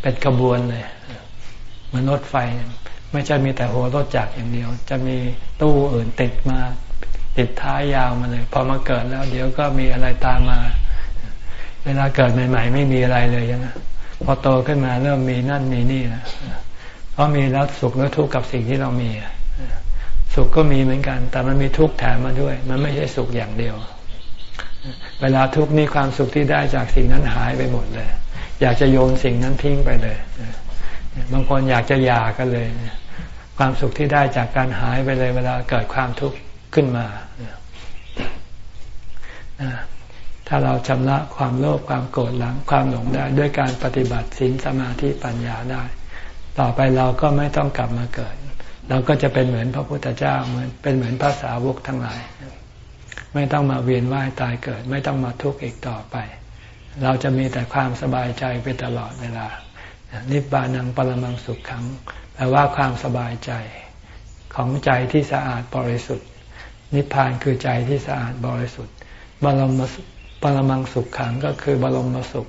เป็นกระบวนเลยเหมือนรถไฟ ไม่ใช่มีแต่หัวรถจักรอย่างเดียว จะมีตู้อื่นติดมา ติดท้ายยาวมาเลย พอมาเกิดแล้ว เดี๋ยวก็มีอะไรตามมา เวลาเกิดใหม่ ๆ ไม่มีอะไรเลยยังนะพอโตขึ้นมาเริ่มมีนั่นมีนี่นะเพราะมีแล้วสุขหรือทุกข์กับสิ่งที่เรามีสุขก็มีเหมือนกัน แต่มันมีทุกข์แถมมาด้วย มันไม่ใช่สุขอย่างเดียว เวลาทุกข์นี่ความสุขที่ได้จากสิ่งนั้นหายไปหมดเลย อยากจะโยนสิ่งนั้นทิ้งไปเลย บางคนอยากจะหย่ากันเลย ความสุขที่ได้จากการหายไปเลย เวลาเกิดความทุกข์ขึ้นมา ถ้าเราชำระความโลภความโกรธหลังความหลงได้ ด้วยการปฏิบัติศีลสมาธิปัญญาได้ ต่อไปเราก็ไม่ต้องกลับมาเกิด เราก็จะเป็นเหมือนพระพุทธเจ้าเหมือนเป็นเหมือนภาษาวกทั้งหลาย ไม่ต้องมาเวียนว่ายตายเกิด ไม่ต้องมาทุกข์อีกต่อไป เราจะมีแต่ความสบายใจไปตลอดเวลา นิบานังปรมังสุขขังแปลว่าความสบายใจของใจที่สะอาดบริสุทธิ์ นิพพานคือใจที่สะอาดบริสุทธิ์บรมปรมังสุขขังก็คือบรมสุข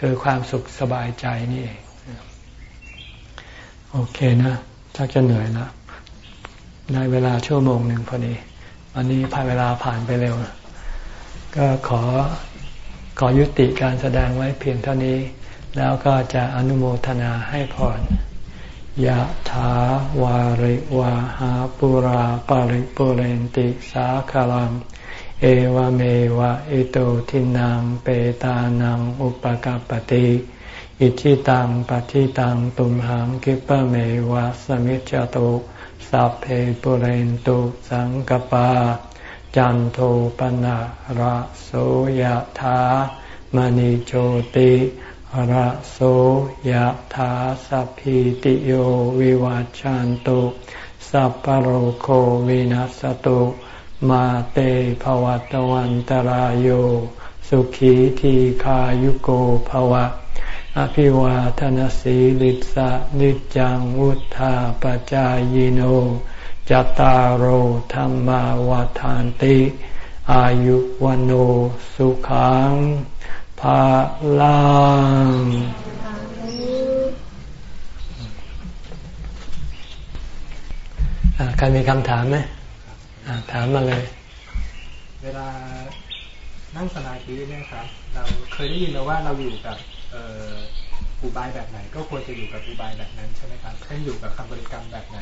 คือความสุขสบายใจนี่เองโอเคนะถ้าจะเหนื่อยแล้วในเวลาชั่วโมงหนึ่งพอดี วันนี้พาเวลาผ่านไปเร็ว ก็ขอขอยุติการแสดงไว้เพียงเท่านี้ แล้วก็จะอนุโมทนาให้พรยะถาวาริวาหาปุราปาริปุเรนติสาคลัง เอวเมวะอิโตทินังเปตานังอุปกาปติอิชิตังปฏิตังตุมหังกิปะเมวะสมิจจตุ สัพเพปุเรนตุสังกปา จันโทปนะระโสยธามณิโชติระโสยธาสัพพิติโยวิวัจจันตุสัพพโรโควินัสตุมาเตภวัตวันตรโยสุขีทีขายุโกภวะ อภิวาทนสีลิสะนิจังวุธาปจายโนจตารโหธรรมวาทานติ อายุวันโอสุขังภาลังใครมีคำถามไหมถามมาเลย เวลานั่งสมาธิเนี่ยครับ เราเคยได้ยินมาว่าเราอยู่กับ อุบายแบบไหน ก็ควรจะอยู่กับอุบายแบบนั้นใช่ไหมครับให้อยู่กับคำบริกรรมแบบไหน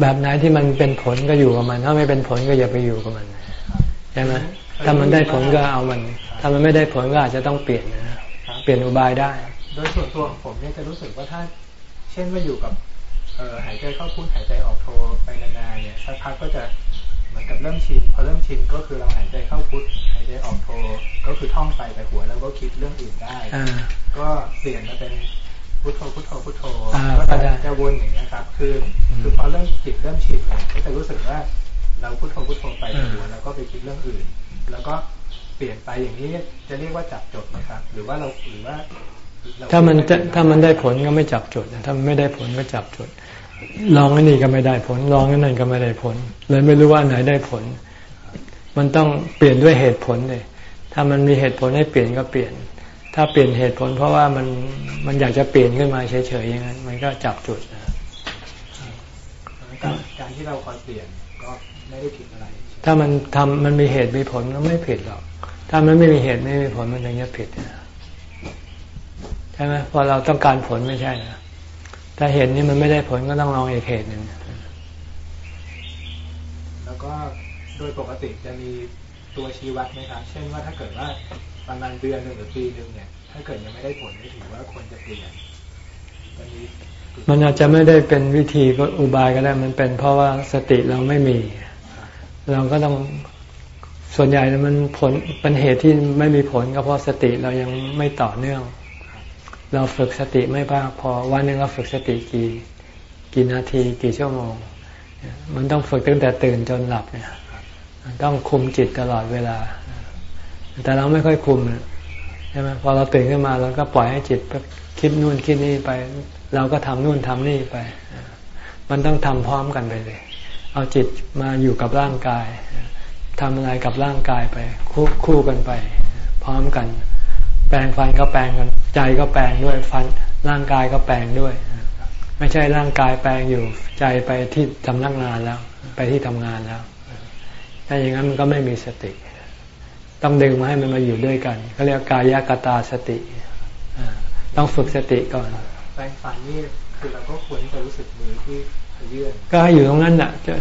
แบบไหนที่มันเป็นผลก็อยู่กับมัน ถ้าไม่เป็นผลก็อย่าไปอยู่กับมันใช่ไหมถ้ามันได้ผลก็เอามัน ถ้ามันไม่ได้ผลก็อาจจะต้องเปลี่ยนนะเปลี่ยนอุบายได้ โดยส่วนตัวของผมเนี่ยจะรู้สึกว่าถ้า เช่นว่าอยู่กับหายใจเข้าพุทหายใจออกโทไปนานๆเนี่ยสักพักก็จะเห มือนกับเริ่มชิน พอเริ่มชินก็คือเราหายใจเข้าพุทหายใจออกโทก็คือท่องไปแต่หัวแล้วก็คิดเรื่องอื่นได้ก็เปลี่ยนมาเป็นพุทโธพุทโธพุทโธก็จะจะวนอย่างนี้ครับ คือคือพอเริ่มจิตเริ่มชินก็จะรู้สึกว่าเราพุทโธพุทโธไปแต่หัวแล้วก็ไปคิดเรื่องอื่น แล้วก็เปลี่ยนไปอย่างนี้จะเรียกว่าจับจดนะครับ หรือว่าเราหรือว่า ถ้ามันถ้ามันได้ผลก็ไม่จับจดถ้ามันไม่ได้ผลก็จับจด ลองอันนี้ก็ไม่ได้ผล ลองอันนั้นก็ไม่ได้ผล เลยไม่รู้ว่าไหนได้ผล มันต้องเปลี่ยนด้วยเหตุผลเลยถ้ามันมีเหตุผลให้เปลี่ยนก็เปลี่ยน ถ้าเปลี่ยนเหตุผล เพราะว่ามันมันอยากจะเปลี่ยนขึ้นมาเฉยๆอย่างนั้นมันก็จับจุดการที่เราคอยเปลี่ยนก็ไม่ได้ผิดอะไร ถ้ามันทำมันมีเหตุมีผลก็ไม่ผิดหรอก ถ้ามันไม่มีเหตุไม่มีผลมันถึงจะผิดใช่ไหมพอเราต้องการผลไม่ใช่นะ ถ้าเห็นนี่มันไม่ได้ผลก็ต้องลองอีกเหตุหนึ่งแล้วก็โดยปกติจะมีตัวชี้วัดไหมครับ เช่นว่าถ้าเกิดว่าประมาณเดือนหนึ่งหรือปีหนึ่งเนี่ย ถ้าเกิดยังไม่ได้ผลไม่ถือว่าควรจะเปลี่ยนมันมีมันอาจจะไม่ได้เป็นวิธีก็อุบายก็ได้ มันเป็นเพราะว่าสติเราไม่มี เราก็ต้องส่วนใหญ่มันผลเป็นเหตุที่ไม่มีผลก็เพราะสติเรายังไม่ต่อเนื่อง เราฝึกสติไม่มากพอวันหนึ่งเราฝึกสติกี่กี่นาทีกี่ชั่วโมง มันต้องฝึกตั้งแต่ตื่นจนหลับเนี่ยต้องคุมจิตตลอดเวลา แต่เราไม่ค่อยคุมใช่ไหมพอเราตื่นขึ้นมาเราก็ปล่อยให้จิตคิดนู่นคิดนี่ไป เราก็ทำนู่นทำนี่ไป มันต้องทำพร้อมกันไปเลย เอาจิตมาอยู่กับร่างกายทำอะไรกับร่างกายไปคู่คู่กันไป พร้อมกัน แปลงฟันก็แปลงกันใจก็แปลงด้วยฟันร่างกายก็แปลงด้วย ไม่ใช่ร่างกายแปลงอยู่ใจไปที่ทำนักงานแล้ว ไปที่ทำงานแล้วถ้าอย่างนั้นมันก็ไม่มีสติ ต้องดึงมาให้มันมาอยู่ด้วยกันเขาเรียกกายกตาสติต้องฝึกสติก่อนแปลงฟันนี่คือเราก็ควรจะรู้สึกมือที่ ก็ให้อยู่ตรงนั้นน่ะจะ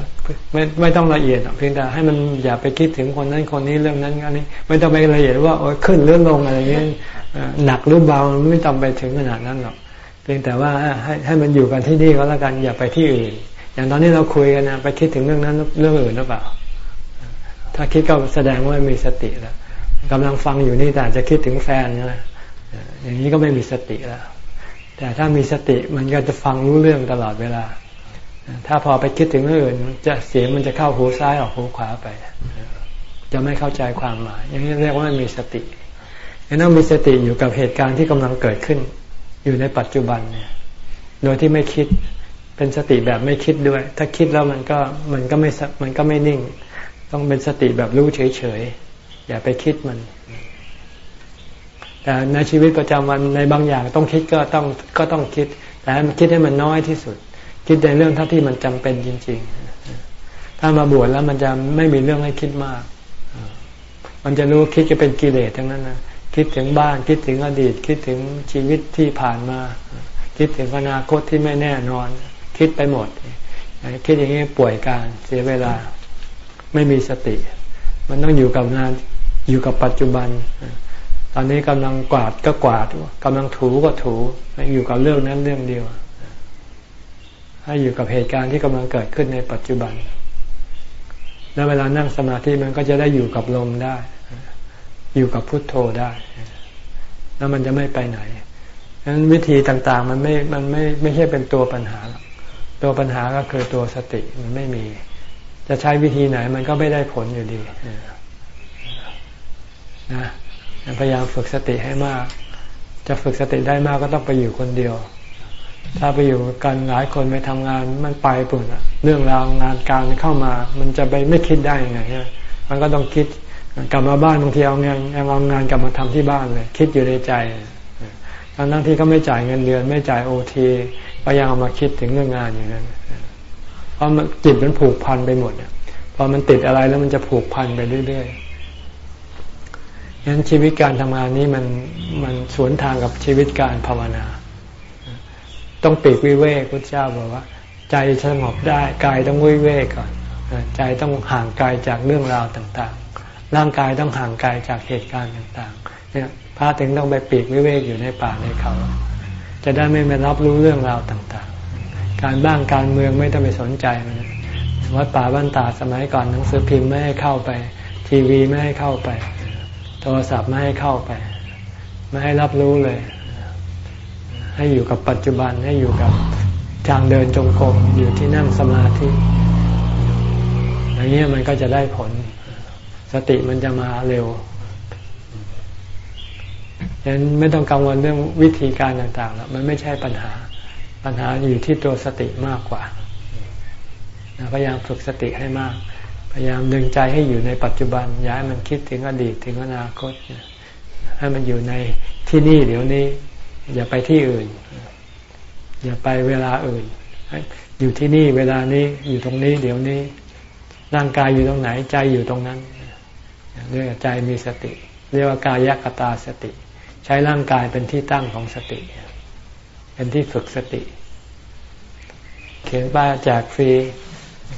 ไม่ไม่ต้องละเอียดเพียงแต่ให้มันอย่าไปคิดถึงคนนั้นคนนี้เรื่องนั้นอันนี้ ไม่ต้องไปละเอียดว่าโอ้ขึ้นหรือลงอะไรเงี้ยหนักหรือเบาไม่ต้องไปถึงขนาดนั้นหรอกเพียงแต่ว่าให้ให้มันอยู่กันที่นี่ก็แล้วกันอย่าไปที่อื่น อย่างตอนนี้เราคุยกันนะไปคิดถึงเรื่องนั้นเรื่องอื่นหรือเปล่า ถ้าคิดก็แสดงว่ามีสติแล้วกำลังฟังอยู่นี่แต่จะคิดถึงแฟนนะอย่างนี้ก็ไม่มีสติแล้วแต่ถ้ามีสติมันก็จะฟังรู้เรื่องตลอดเวลา ถ้าพอไปคิดถึงเรื่องอื่น จะเสียงมันจะเข้าหูซ้ายออกหูขวาไป จะไม่เข้าใจความหมาย อย่างนี้เรียกว่าไม่มีสติต้องมีสติอยู่กับเหตุการณ์ที่กำลังเกิดขึ้น อยู่ในปัจจุบันเนี่ย โดยที่ไม่คิดเป็นสติแบบไม่คิดด้วย ถ้าคิดแล้วมันก็มันก็ไม่มันก็ไม่นิ่ง ต้องเป็นสติแบบรู้เฉยๆอย่าไปคิดมันแต่ในชีวิตประจำวันในบางอย่างต้องคิดก็ต้องก็ต้องคิด แต่คิดให้มันน้อยที่สุด คิดในเรื่องเท่าที่มันจำเป็นจริง ๆ ถ้ามาบวชแล้วมันจะไม่มีเรื่องให้คิดมาก มันจะรู้คิดจะเป็นกิเลสทั้งนั้นนะคิดถึงบ้านคิดถึงอดีต คิดถึงชีวิตที่ผ่านมา คิดถึงอนาคตที่ไม่แน่นอน คิดไปหมด คิดอย่างนี้ป่วยการเสียเวลาไม่มีสติ มันต้องอยู่กับงานอยู่กับปัจจุบัน ตอนนี้กำลังกวาดก็กวาดกำลังถูก็ถูอยู่กับเรื่องนั้นเรื่องเดียว ให้อยู่กับเหตุการณ์ที่กำลังเกิดขึ้นในปัจจุบัน แล้วเวลานั่งสมาธิมันก็จะได้อยู่กับลมได้ อยู่กับพุทโธได้ แล้วมันจะไม่ไปไหนฉะนั้นวิธีต่างๆ มันไม่ มันไม่ไม่ใช่เป็นตัวปัญหาตัวปัญหาก็คือตัวสติมันไม่มี จะใช้วิธีไหนมันก็ไม่ได้ผลอยู่ดีนะพยายามฝึกสติให้มาก จะฝึกสติได้มากก็ต้องไปอยู่คนเดียว ถ้าไปอยู่กันหลายคนไปทำงานมันไปปุ่นเรื่องราวงานการเข้ามา มันจะไปไม่คิดได้ยังไงฮะมันก็ต้องคิดกลับมาบ้านบางทีเอางานเอางานกลับมาทำที่บ้านเลยคิดอยู่ในใจทั้งทั้งที่ก็ไม่จ่ายเงินเดือน ไม่จ่ายโอทีก็ยังเอามาคิดถึงเรื่องงานอย่างนั้นเพราะมันจิตมันผูกพันไปหมดพอมันติดอะไรแล้วมันจะผูกพันไปเรื่อยๆงั้นชีวิตการทำงานนี้มันมันสวนทางกับชีวิตการภาวนา ต้องปีกวิเวกพุทธเจ้าบอกว่า ใจสงบได้กายต้องวิเวกก่อน ใจต้องห่างไกลจากเรื่องราวต่างๆ ร่างกายต้องห่างไกลจากเหตุการณ์ต่างๆเนี่ยพระถึงต้องไปปีกวิเวกอยู่ในป่าในเขา จะได้ไม่มารับรู้เรื่องราวต่างๆ การบ้างการเมืองไม่ต้องไปสนใจมันวัดป่าบ้านตาสมัยก่อนหนังสือพิมพ์ไม่ให้เข้าไป ทีวีไม่ให้เข้าไป โทรศัพท์ไม่ให้เข้าไป ไม่ให้รับรู้เลย ให้อยู่กับปัจจุบันให้อยู่กับทางเดินจงกรมอยู่ที่นั่งสมาธิอย่างนี้มันก็จะได้ผล สติมันจะมาเร็วฉะนั้นไม่ต้องกังวลเรื่องวิธีการต่างๆแล้วมันไม่ใช่ปัญหาปัญหาอยู่ที่ตัวสติมากกว่าพยายามฝึกสติให้มาก พยายามดึงใจให้อยู่ในปัจจุบันอย่าให้มันคิดถึงอดีตถึงอนาคต ให้มันอยู่ในที่นี่เดี๋ยวนี้ อย่าไปที่อื่น อย่าไปเวลาอื่น อยู่ที่นี่เวลานี้อยู่ตรงนี้ เดี๋ยวนี้ ร่างกายอยู่ตรงไหนใจอยู่ตรงนั้นเรียกใจมีสติ เรียกว่ากายกตาสติ ใช้ร่างกายเป็นที่ตั้งของสติ เป็นที่ฝึกสติ เขียนป้าแจกฟรี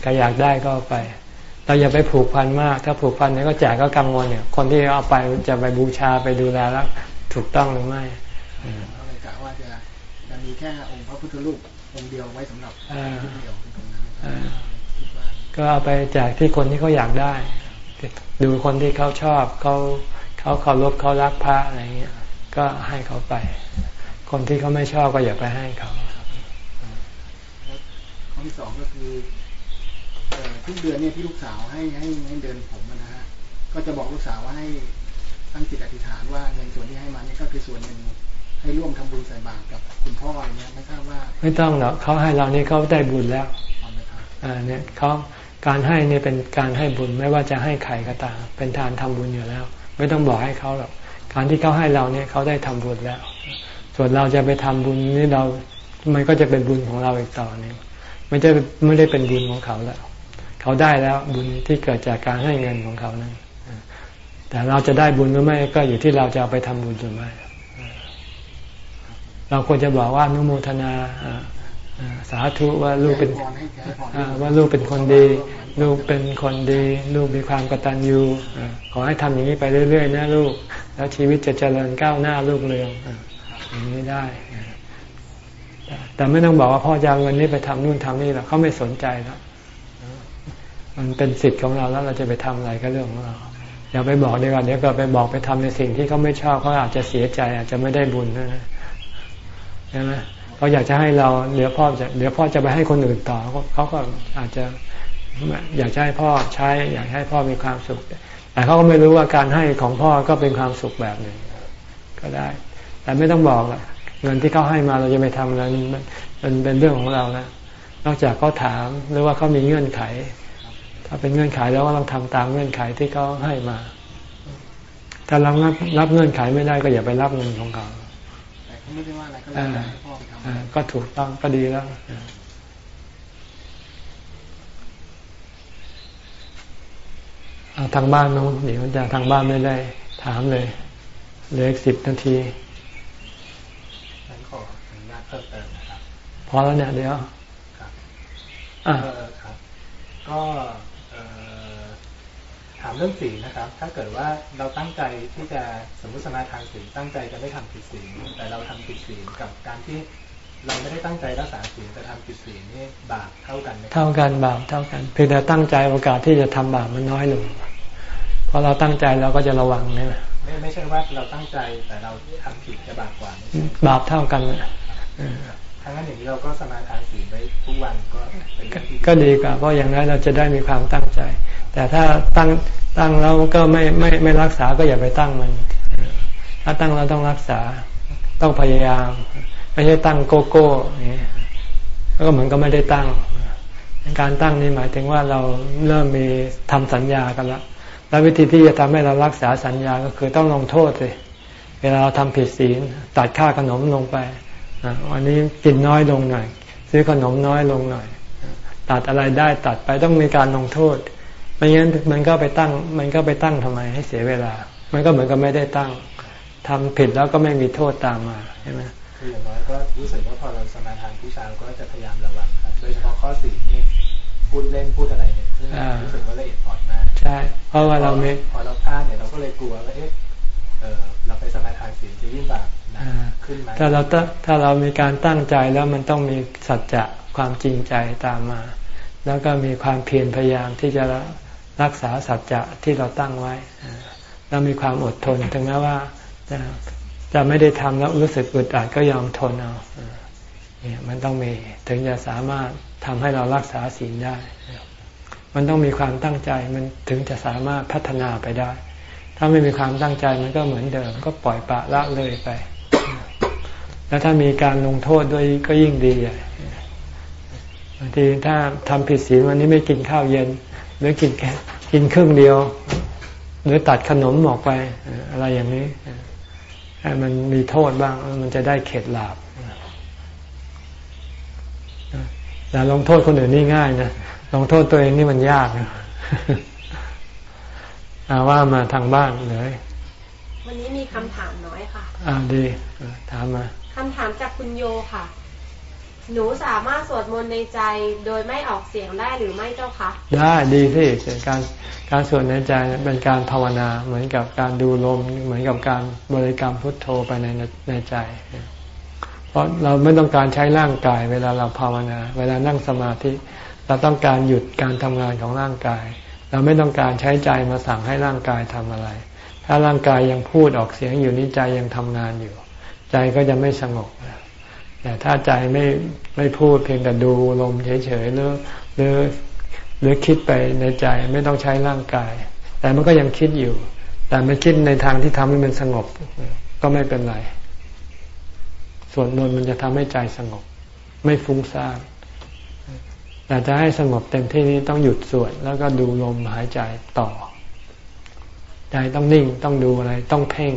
ใครอยากได้ก็ไปเราอย่าไปผูกพันมาก ถ้าผูกพันเนี่ยก็แจกก็กังวลเนี่ย คนที่เอาไปจะไปบูชาไปดูแลแล้ว ถูกต้องหรือไม่ มีแค่องค์พระพุทธรูปองค์เดียวไว้สำหรับที่เดียวตรงนั้นก็เอาไปแจกที่คนที่เขาอยากได้ ดูคนที่เขาชอบเขาเขาเคารพเขารักพระอะไรเงี้ยก็ให้เขาไป คนที่เขาไม่ชอบก็อย่าไปให้เขาข้อที่สองก็คือทุกเดือนเนี่ยที่ลูกสาวให้ให้ให้เดินผมนะฮะก็จะบอกลูกสาวว่าให้ตั้งจิตอธิษฐานว่าเงินส่วนที่ให้มานี่ก็คือส่วนหนึ่ง ให้ร่วมทำบุญใส่บาตรกับคุณพ่ออะไรเงี้ยไม่ทราบว่า ไม่ต้องหรอกเขาให้เรานี่เขาได้บุญแล้วอ่าเนี่ยเขาการให้นี่เป็นการให้บุญไม่ว่าจะให้ใครก็ตาม เป็นทานทำบุญอยู่แล้ว ไม่ต้องบอกให้เขาหรอกการที่เขาให้เราเนี่ยเขาได้ทำบุญแล้ว ส่วนเราจะไปทำบุญนี่เรา มันก็จะเป็นบุญของเราอีกต่อหนึ่งไม่ได้ไม่ได้เป็นบุญของเขาแล้วเขาได้แล้วบุญที่เกิดจากการให้เงินของเขานั้นแต่เราจะได้บุญหรือไม่ก็อยู่ที่เราจะเอาไปทำบุญหรือไม่ เราควรจะบอกว่านุโมทนาสาธุว่าลูกเป็นว่าลูกเป็นคนดี ลูกเป็นคนดี ลูกมีความกตัญญูขอให้ทำอย่างนี้ไปเรื่อย ๆ นะลูก แล้วชีวิตจะเจริญก้าวหน้าลูกเรืองอย่างนี้ได้ แต่ไม่ต้องบอกว่าพ่อจะเอาเงินนี้ไปทำนู่นทำนี่หรอกเขาไม่สนใจแล้วมันเป็นสิทธิ์ของเราแล้วเราจะไปทำอะไรก็เรื่องของเราอย่าไปบอกดีกว่าเดี๋ยวก็ไปบอกไปทำในสิ่งที่เขาไม่ชอบเขาอาจจะเสียใจ อาจจะไม่ได้บุญนะ ใช่ไหมเขาอยากจะให้เราเดี๋ยวพ่อจะเดี๋ยวพ่อจะไปให้คนอื่นต่อเขาก็อาจจะอยากให้พ่อใช้ อยากให้พ่อมีความสุข แต่เขาก็ไม่รู้ว่าการให้ของพ่อก็เป็นความสุขแบบหนึ่งก็ได้ แต่ไม่ต้องบอกเงินที่เขาให้มาเราจะไปทำอะไรมันเป็นเรื่องของเรานะนอกจากเขาถามหรือว่าเขามีเงื่อนไข ถ้าเป็นเงื่อนไขแล้วก็ต้องทำตามเงื่อนไขที่เขาให้มา ถ้าเรารับรับเงื่อนไขไม่ได้ก็อย่าไปรับเงินของเขา ไม่ได้ว่าอะไรก็แล้วพ่อไปทำก็ถูกต้องก็ดีแล้วทางบ้านน้องเดี๋ยวจะทางบ้านไม่ได้ถามเลยเหลืออีกสิบนาทีขออนุญาตเพิ่มเติมนะครับพอแล้วเนี่ยเดี๋ยวอ่าครับ ก็ถามเรื่องสีนะครับ ถ้าเกิดว่าเราตั้งใจที่จะสมมติสมาทานสีตั้งใจจะไม่ทำผิดสีแต่เราทำผิดสีกับการที่เราไม่ได้ตั้งใจรักษาสีแต่ทำผิดสีนี่บาปเท่ากันไหมเท่ากันบาปเท่ากันเพียงแต่ตั้งใจโอกาสที่จะทำบาปมันน้อยลงพอเราตั้งใจเราก็จะระวังนี่แหละไม่ไม่ใช่ว่าเราตั้งใจแต่เราทำผิดจะบาปกว่า บาปเท่ากันเลย ถ้างั้นอย่างนี้เราก็สมาทานศีลไว้ทุกวันก็ก็ดีกว่าเพราะอย่างนั้นเราจะได้มีความตั้งใจ แต่ถ้าตั้งตั้งแล้วก็ไม่ไม่ไม่รักษาก็อย่าไปตั้งมัน ถ้าตั้งเราต้องรักษาต้องพยายาม ไม่ใช่ตั้งโกโก้นี่ก็เหมือนก็ไม่ได้ตั้ง การตั้งนี่หมายถึงว่าเราเริ่มมีทำสัญญากันล้วแล้ววิธีที่จะทำให้เรารักษาสัญญาก็คือต้องลงโทษเลยเวลาเราทำผิดศีลตัดค่าขนมลงไป วันนี้กินน้อยลงหน่อย ซื้อขนมน้อยลงหน่อย ตัดอะไรได้ตัดไปต้องมีการลงโทษไม่งั้นมันก็ไปตั้ง มันก็ไปตั้งทำไมให้เสียเวลา มันก็เหมือนกับไม่ได้ตั้งทำผิดแล้วก็ไม่มีโทษตามมาใช่ไหมคืออย่างน้อยก็รู้สึกว่าพอเราสมาทานผู้ชายก็จะพยายามระวังครับโดยเฉพาะข้อสี่นี่พูดเล่นพูดอะไรเนี่ยรู้สึกว่าละเอียดอ่อนมากใช่ เพราะว่าเราไม่พอเราพลาดเนี่ยเราก็เลยกลัวว่าเอ๊ะเราไปสมาทานศีลจะยิ่งบาปขึ้นไหม ถ้าเราถ้าเรามีการตั้งใจแล้วมันต้องมีสัจจะความจริงใจตามมา แล้วก็มีความเพียรพยายามที่จะรักษาสัจจะที่เราตั้งไว้ แล้วมีความอดทนถึงแม้ว่าจะจะไม่ได้ทำแล้วรู้สึกอึดอัดก็ยอมทนเอาเนี่ยมันต้องมีถึงจะสามารถทำให้เรารักษาศีลได้ มันต้องมีความตั้งใจมันถึงจะสามารถพัฒนาไปได้ ถ้าไม่มีความตั้งใจมันก็เหมือนเดิม ก็ปล่อยปะละเลยไป แล้วถ้ามีการลงโทษด้วยก็ยิ่งดีใหญ่บางทีถ้าทำผิดศีลวันนี้ไม่กินข้าวเย็น หรือกินแค่กินครึ่งเดียว หรือตัดขนมออกไปอะไรอย่างนี้ให้มันมีโทษบ้าง มันจะได้เข็ดหลาบแต่ลงโทษคนอื่นนี่ง่ายนะลงโทษตัวเองนี่มันยากนะอาว่ามาทางบ้านเลย วันนี้มีคำถามน้อยค่ะ อ่าดีถามมาคำถามจากคุณโยค่ะ หนูสามารถสวดมนต์ในใจโดยไม่ออกเสียงได้หรือไม่เจ้าคะได้ดีที่การการสวดในใจเป็นการภาวนาเหมือนกับการดูลมเหมือนกับการบริกรรมพุทโธไปในในใจ เพราะเราไม่ต้องการใช้ร่างกาย เวลาเราภาวนา เวลานั่งสมาธิเราต้องการหยุดการทำงานของร่างกาย เราไม่ต้องการใช้ใจมาสั่งให้ร่างกายทำอะไร ถ้าร่างกายยังพูดออกเสียงอยู่นี้ใจยังทำงานอยู่ ใจก็จะไม่สงบแต่ถ้าใจไม่ไม่พูดเพียงแต่ดูลมเฉยๆหรือหรือหรือคิดไปในใจไม่ต้องใช้ร่างกาย แต่มันก็ยังคิดอยู่ แต่มันคิดในทางที่ทำให้มันสงบ ก็ไม่เป็นไร ส่วนมนต์มันจะทำให้ใจสงบ ไม่ฟุ้งซ่านแต่จะให้สงบเต็มที่นี้ต้องหยุดสวดแล้วก็ดูลมหายใจต่อ ใจต้องนิ่งต้องดูอะไร ต้องเพ่ง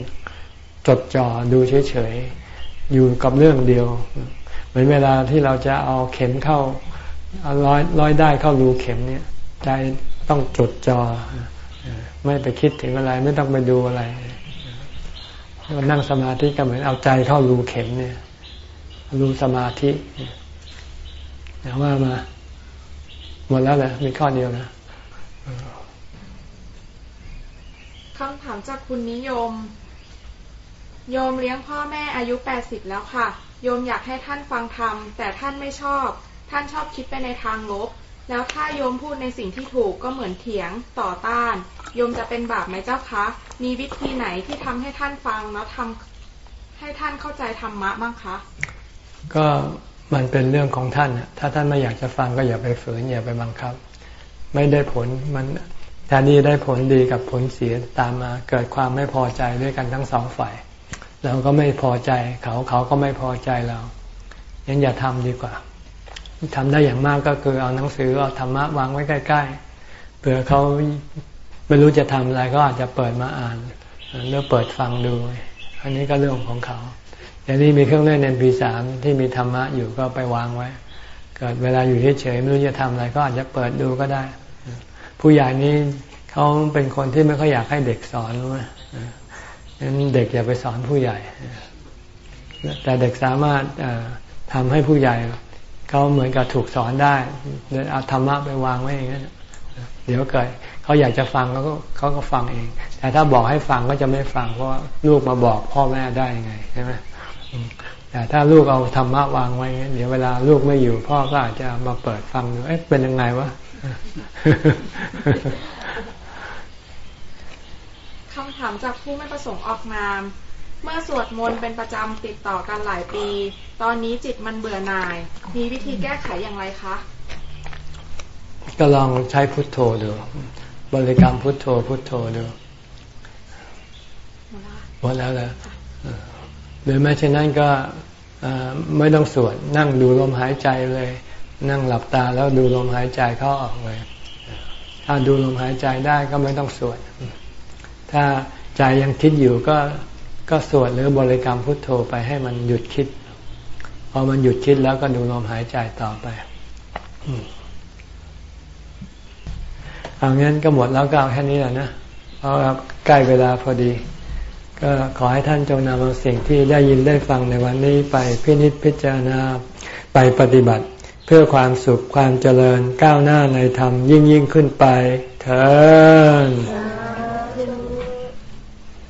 จดจ่อดูเฉยๆอยู่กับเรื่องเดียว เหมือนเวลาที่เราจะเอาเข็มเข้าเอาร้อยร้อยได้เข้ารูเข็มเนี่ยใจต้องจดจอ่อไม่ไปคิดถึงอะไร ไม่ต้องไปดูอะไรนั่งสมาธิก็เหมือนเอาใจเข้ารูเข็มเนี่ยรูสมาธิแต่ว่ามา หมดแล้วแหละมีข้อเดียวนะ คำถามจากคุณนิยม โยมเลี้ยงพ่อแม่อายุแปดสิบแล้วค่ะ โยมอยากให้ท่านฟังธรรม แต่ท่านไม่ชอบ ท่านชอบคิดไปในทางลบ แล้วถ้าโยมพูดในสิ่งที่ถูกก็เหมือนเถียงต่อต้าน โยมจะเป็นบาปไหมเจ้าคะ มีวิธีไหนที่ทำให้ท่านฟังแล้วทำให้ท่านเข้าใจธรรมะบ้างคะ ก็มันเป็นเรื่องของท่าน ถ้าท่านไม่อยากจะฟังก็อย่าไปฝืนอย่าไปบังคับ ไม่ได้ผลมัน แทนที่ได้ผลดีกับผลเสียตามมาเกิดความไม่พอใจด้วยกันทั้งสองฝ่าย เราก็ไม่พอใจเขาเขาก็ไม่พอใจเรายังอย่าทำดีกว่าทำได้อย่างมากก็คือเอาหนังสือเอาธรรมะวางไว้ใกล้ๆเผื่อเขาไม่รู้จะทำอะไรก็อาจจะเปิดมาอ่านหรือเปิดฟังดู อันนี้ก็เรื่องของเขาอย่างนี้มีเครื่องเล่น MP3 ที่มีธรรมะอยู่ก็ไปวางไว้ เกิดเวลาอยู่เฉยๆไม่รู้จะทำอะไรก็อาจจะเปิดดูก็ได้ ผู้ใหญ่นี้เขาเป็นคนที่ไม่ค่อยอยากให้เด็กสอนรู้ไหมนั้นเด็กอย่าไปสอนผู้ใหญ่ แต่เด็กสามารถทำให้ผู้ใหญ่เขาเหมือนกับถูกสอนได้เอาธรรมะไปวางไว้อย่างนั้นเดี๋ยวเกิดเขาอยากจะฟังเขาก็เขาก็ฟังเอง แต่ถ้าบอกให้ฟังก็จะไม่ฟังเพราะลูกมาบอกพ่อแม่ได้ยังไงใช่ไหมแต่ถ้าลูกเอาธรรมะวางไว้เดี๋ยวเวลาลูกไม่อยู่พ่อก็อาจจะมาเปิดฟังดูเอ๊ะเป็นยังไงวะ คำถามจากผู้ไม่ประสงค์ออกนาม เมื่อสวดมนต์เป็นประจำติดต่อกันหลายปี ตอนนี้จิตมันเบื่อหน่าย มีวิธีแก้ไขอย่างไรคะ ก็ลองใช้พุทโธดู บริกรรมพุทโธพุทโธดูหมดแล้วเลยหรือแม้เช่นนั้นก็ไม่ต้องสวดนั่งดูลมหายใจเลย นั่งหลับตาแล้วดูลมหายใจเข้าออกเลย ถ้าดูลมหายใจได้ก็ไม่ต้องสวด ถ้าใจยังคิดอยู่ก็ก็สวดหรือบริกรรมพุทโธไปให้มันหยุดคิด พอมันหยุดคิดแล้วก็ดูลมหายใจต่อไปเอางั้นก็หมดแล้วก็เอาแค่นี้แหละนะ เพราะใกล้เวลาพอดี ก็ขอให้ท่านจงนำเอาสิ่งที่ได้ยินได้ฟังในวันนี้ไปพินิจพิจารณาไปปฏิบัติ พื่อความสุขความเจริญก้าวหน้าในธรรมยิ่งยิ่งขึ้นไปเถิด